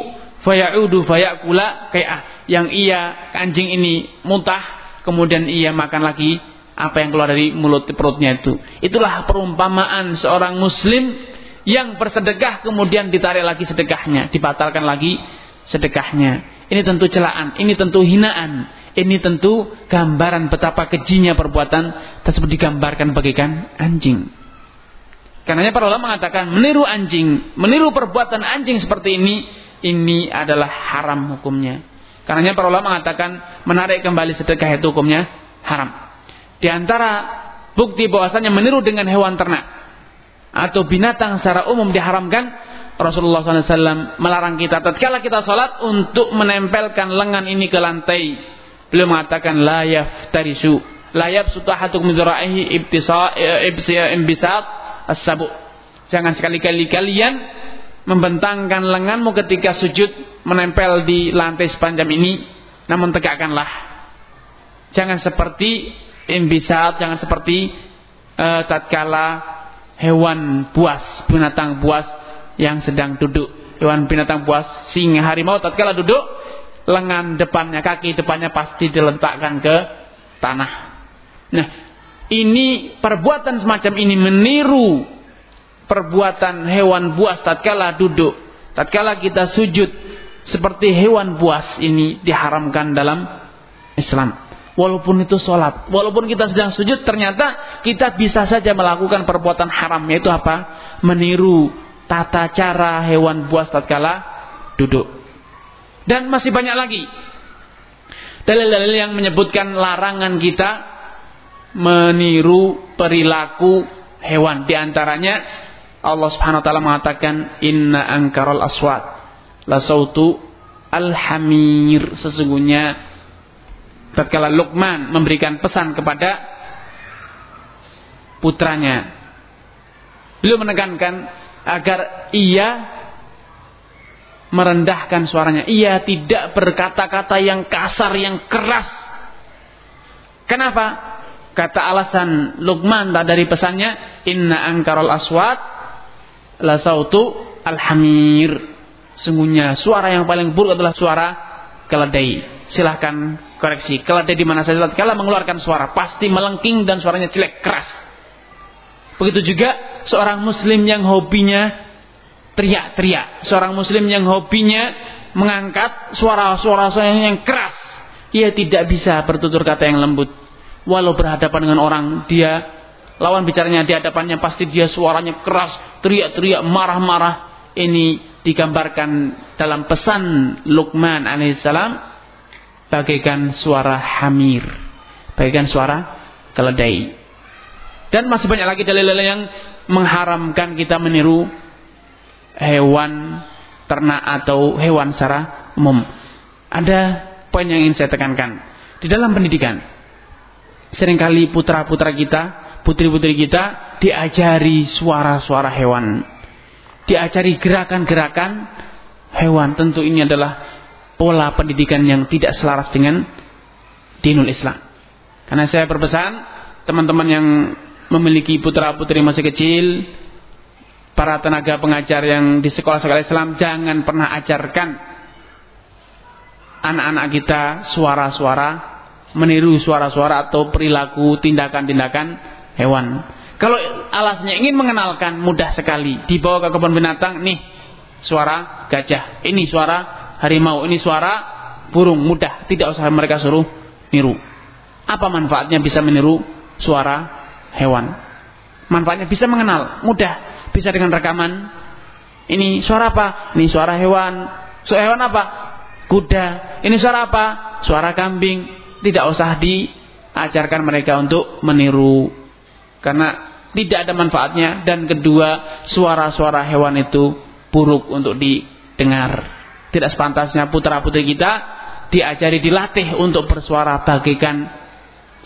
fayaudu fayakula kayak yang ia anjing ini muntah, kemudian ia makan lagi apa yang keluar dari mulut perutnya itu. Itulah perumpamaan seorang muslim yang bersedekah kemudian ditarik lagi sedekahnya, dibatalkan lagi sedekahnya. Ini tentu celaan, ini tentu hinaan, ini tentu gambaran betapa kejinya perbuatan tersebut digambarkan bagaikan anjing. Karenanya para ulama mengatakan meniru anjing, meniru perbuatan anjing seperti ini, ini adalah haram hukumnya. Karenanya para ulama mengatakan menarik kembali sedekah itu hukumnya haram. Di antara bukti bahwasanya meniru dengan hewan ternak atau binatang secara umum diharamkan Rasulullah SAW melarang kita tatkala kita sholat untuk menempelkan lengan ini ke lantai. Beliau mengatakan la yaftarisu la yabsutu ahadukum ibtisa imbisat as-sabu. Jangan sekali-kali kalian membentangkan lenganmu ketika sujud menempel di lantai sepanjang ini namun tegakkanlah. Jangan seperti imbisat, jangan seperti uh, tatkala hewan buas, binatang buas yang sedang duduk. Hewan binatang buas, singa, harimau tatkala duduk, lengan depannya, kaki depannya pasti diletakkan ke tanah. Nah, ini perbuatan semacam ini meniru perbuatan hewan buas tatkala duduk. Tatkala kita sujud seperti hewan buas ini diharamkan dalam Islam. Walaupun itu sholat, walaupun kita sedang sujud, ternyata kita bisa saja melakukan perbuatan haram, yaitu apa? Meniru tata cara hewan buas tatkala duduk. Dan masih banyak lagi dalil-dalil yang menyebutkan larangan kita meniru perilaku hewan. Di antaranya Allah Subhanahu wa taala mengatakan inna angkarul aswat la sautu alhamir sesungguhnya tatkala Luqman memberikan pesan kepada putranya beliau menekankan agar ia merendahkan suaranya. Ia tidak berkata-kata yang kasar, yang keras. Kenapa? Kata alasan Luqman dari pesannya, Inna angkarul aswat la sautu alhamir. Sungguhnya suara yang paling buruk adalah suara keledai. Silahkan koreksi. Keledai di mana saja kalau mengeluarkan suara pasti melengking dan suaranya jelek keras. Begitu juga seorang muslim yang hobinya teriak-teriak. Seorang muslim yang hobinya mengangkat suara-suara yang keras. Ia tidak bisa bertutur kata yang lembut. Walau berhadapan dengan orang, dia lawan bicaranya di hadapannya pasti dia suaranya keras, teriak-teriak, marah-marah. Ini digambarkan dalam pesan Luqman alaihissalam bagaikan suara hamir, bagaikan suara keledai. Dan masih banyak lagi dalil-dalil yang mengharamkan kita meniru hewan ternak atau hewan secara umum. Ada poin yang ingin saya tekankan. Di dalam pendidikan, sering kali putra-putra kita, putri-putri kita diajari suara-suara hewan. Diajari gerakan-gerakan hewan. Tentu ini adalah pola pendidikan yang tidak selaras dengan dinul Islam. Karena saya berpesan, teman-teman yang memiliki putra-putri masih kecil, para tenaga pengajar yang di sekolah-sekolah Islam jangan pernah ajarkan anak-anak kita suara-suara meniru suara-suara atau perilaku tindakan-tindakan hewan. Kalau alasnya ingin mengenalkan mudah sekali dibawa ke kebun binatang nih suara gajah, ini suara harimau, ini suara burung mudah, tidak usah mereka suruh niru. Apa manfaatnya bisa meniru suara hewan? Manfaatnya bisa mengenal, mudah bisa dengan rekaman. Ini suara apa? Ini suara hewan. Suara hewan apa? Kuda. Ini suara apa? Suara kambing. Tidak usah diajarkan mereka untuk meniru. Karena tidak ada manfaatnya. Dan kedua, suara-suara hewan itu buruk untuk didengar. Tidak sepantasnya putra-putri kita diajari dilatih untuk bersuara bagaikan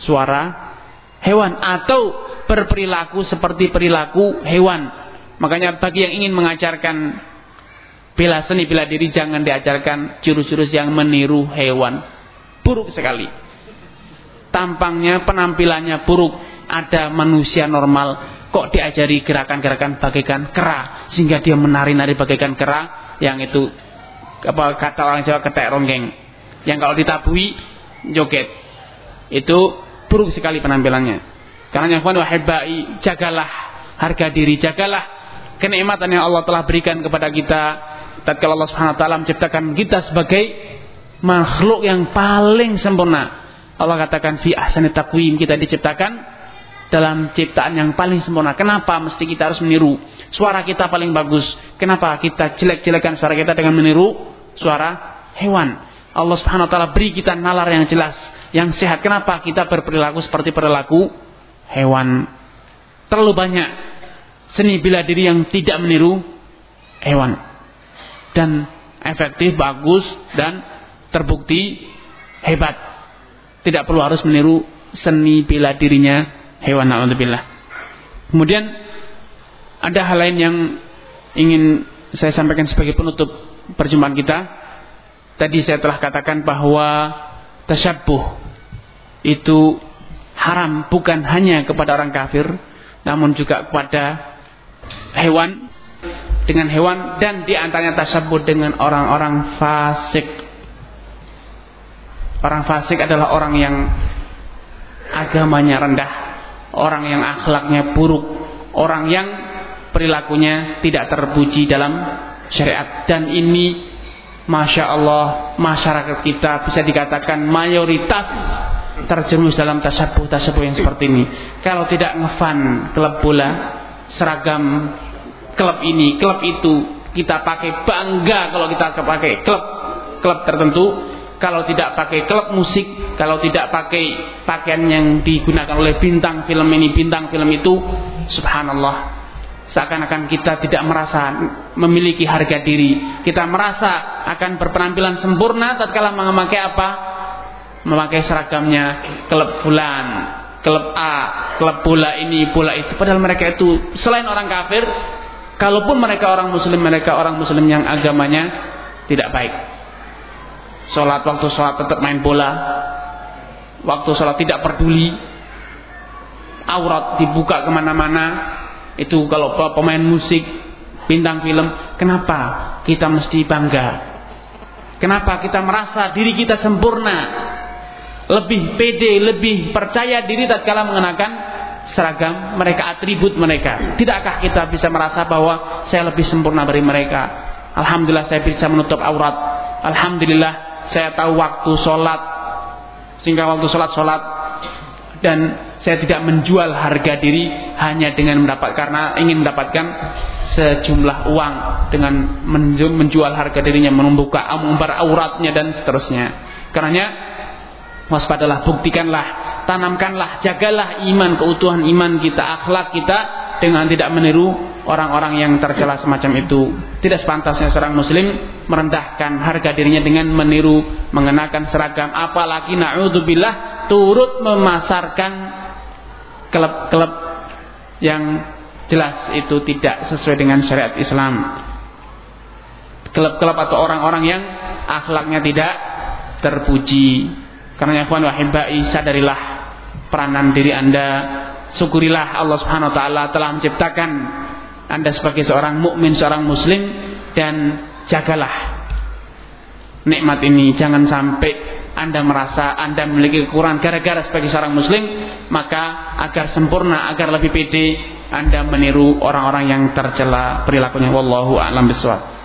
suara hewan atau berperilaku seperti perilaku hewan Makanya bagi yang ingin mengajarkan bela seni bela diri jangan diajarkan jurus-jurus yang meniru hewan. Buruk sekali. Tampangnya, penampilannya buruk. Ada manusia normal kok diajari gerakan-gerakan bagaikan kera sehingga dia menari-nari bagaikan kera yang itu apa kata orang Jawa ketek ronggeng. Yang kalau ditabui joget. Itu buruk sekali penampilannya. Karena yang wahibai jagalah harga diri, jagalah kenikmatan yang Allah telah berikan kepada kita tatkala Allah Subhanahu wa taala menciptakan kita sebagai makhluk yang paling sempurna. Allah katakan fi ahsani taqwim kita diciptakan dalam ciptaan yang paling sempurna. Kenapa mesti kita harus meniru? Suara kita paling bagus. Kenapa kita jelek-jelekan suara kita dengan meniru suara hewan? Allah Subhanahu wa taala beri kita nalar yang jelas, yang sehat. Kenapa kita berperilaku seperti perilaku hewan? Terlalu banyak seni bela diri yang tidak meniru hewan. Dan efektif bagus dan terbukti hebat. Tidak perlu harus meniru seni bela dirinya hewan alhamdulillah kemudian ada hal lain yang ingin saya sampaikan sebagai penutup perjumpaan kita. Tadi saya telah katakan bahwa tasyabuh itu haram bukan hanya kepada orang kafir namun juga kepada hewan dengan hewan dan di antaranya tersebut dengan orang-orang fasik. Orang fasik adalah orang yang agamanya rendah, orang yang akhlaknya buruk, orang yang perilakunya tidak terpuji dalam syariat dan ini Masya Allah masyarakat kita bisa dikatakan mayoritas terjerumus dalam tasabuh-tasabuh yang seperti ini kalau tidak ngefan klub bola seragam klub ini, klub itu kita pakai bangga kalau kita pakai klub klub tertentu. Kalau tidak pakai klub musik kalau tidak pakai pakaian yang digunakan oleh bintang film ini bintang film itu subhanallah. Seakan-akan kita tidak merasa memiliki harga diri. Kita merasa akan berpenampilan sempurna tatkala memakai apa? Memakai seragamnya klub bulan klub A, klub bola ini, bola itu. Padahal mereka itu selain orang kafir, kalaupun mereka orang muslim, mereka orang muslim yang agamanya tidak baik. Sholat waktu sholat tetap main bola, waktu sholat tidak peduli, aurat dibuka ke mana-mana, itu kalau pemain musik, bintang film, kenapa kita mesti bangga? Kenapa kita merasa diri kita sempurna? Lebih pede, lebih percaya diri tatkala mengenakan seragam mereka, atribut mereka. Tidakkah kita bisa merasa bahwa saya lebih sempurna dari mereka? Alhamdulillah saya bisa menutup aurat. Alhamdulillah saya tahu waktu sholat. Sehingga waktu sholat sholat dan saya tidak menjual harga diri hanya dengan mendapat karena ingin mendapatkan sejumlah uang dengan menjual harga dirinya membuka membar auratnya dan seterusnya. Karenanya waspadalah, buktikanlah, tanamkanlah, jagalah iman, keutuhan iman kita, akhlak kita dengan tidak meniru orang-orang yang tercela semacam itu. Tidak sepantasnya seorang muslim merendahkan harga dirinya dengan meniru mengenakan seragam apalagi naudzubillah turut memasarkan klub-klub yang jelas itu tidak sesuai dengan syariat Islam. Klub-klub atau orang-orang yang akhlaknya tidak terpuji karena ya ikhwan wahibai sadarilah peranan diri Anda, syukurilah Allah Subhanahu wa taala telah menciptakan Anda sebagai seorang mukmin, seorang muslim dan jagalah nikmat ini jangan sampai anda merasa Anda memiliki kekurangan gara-gara sebagai seorang muslim, maka agar sempurna, agar lebih pede, Anda meniru orang-orang yang tercela perilakunya. Wallahu a'lam bishawab.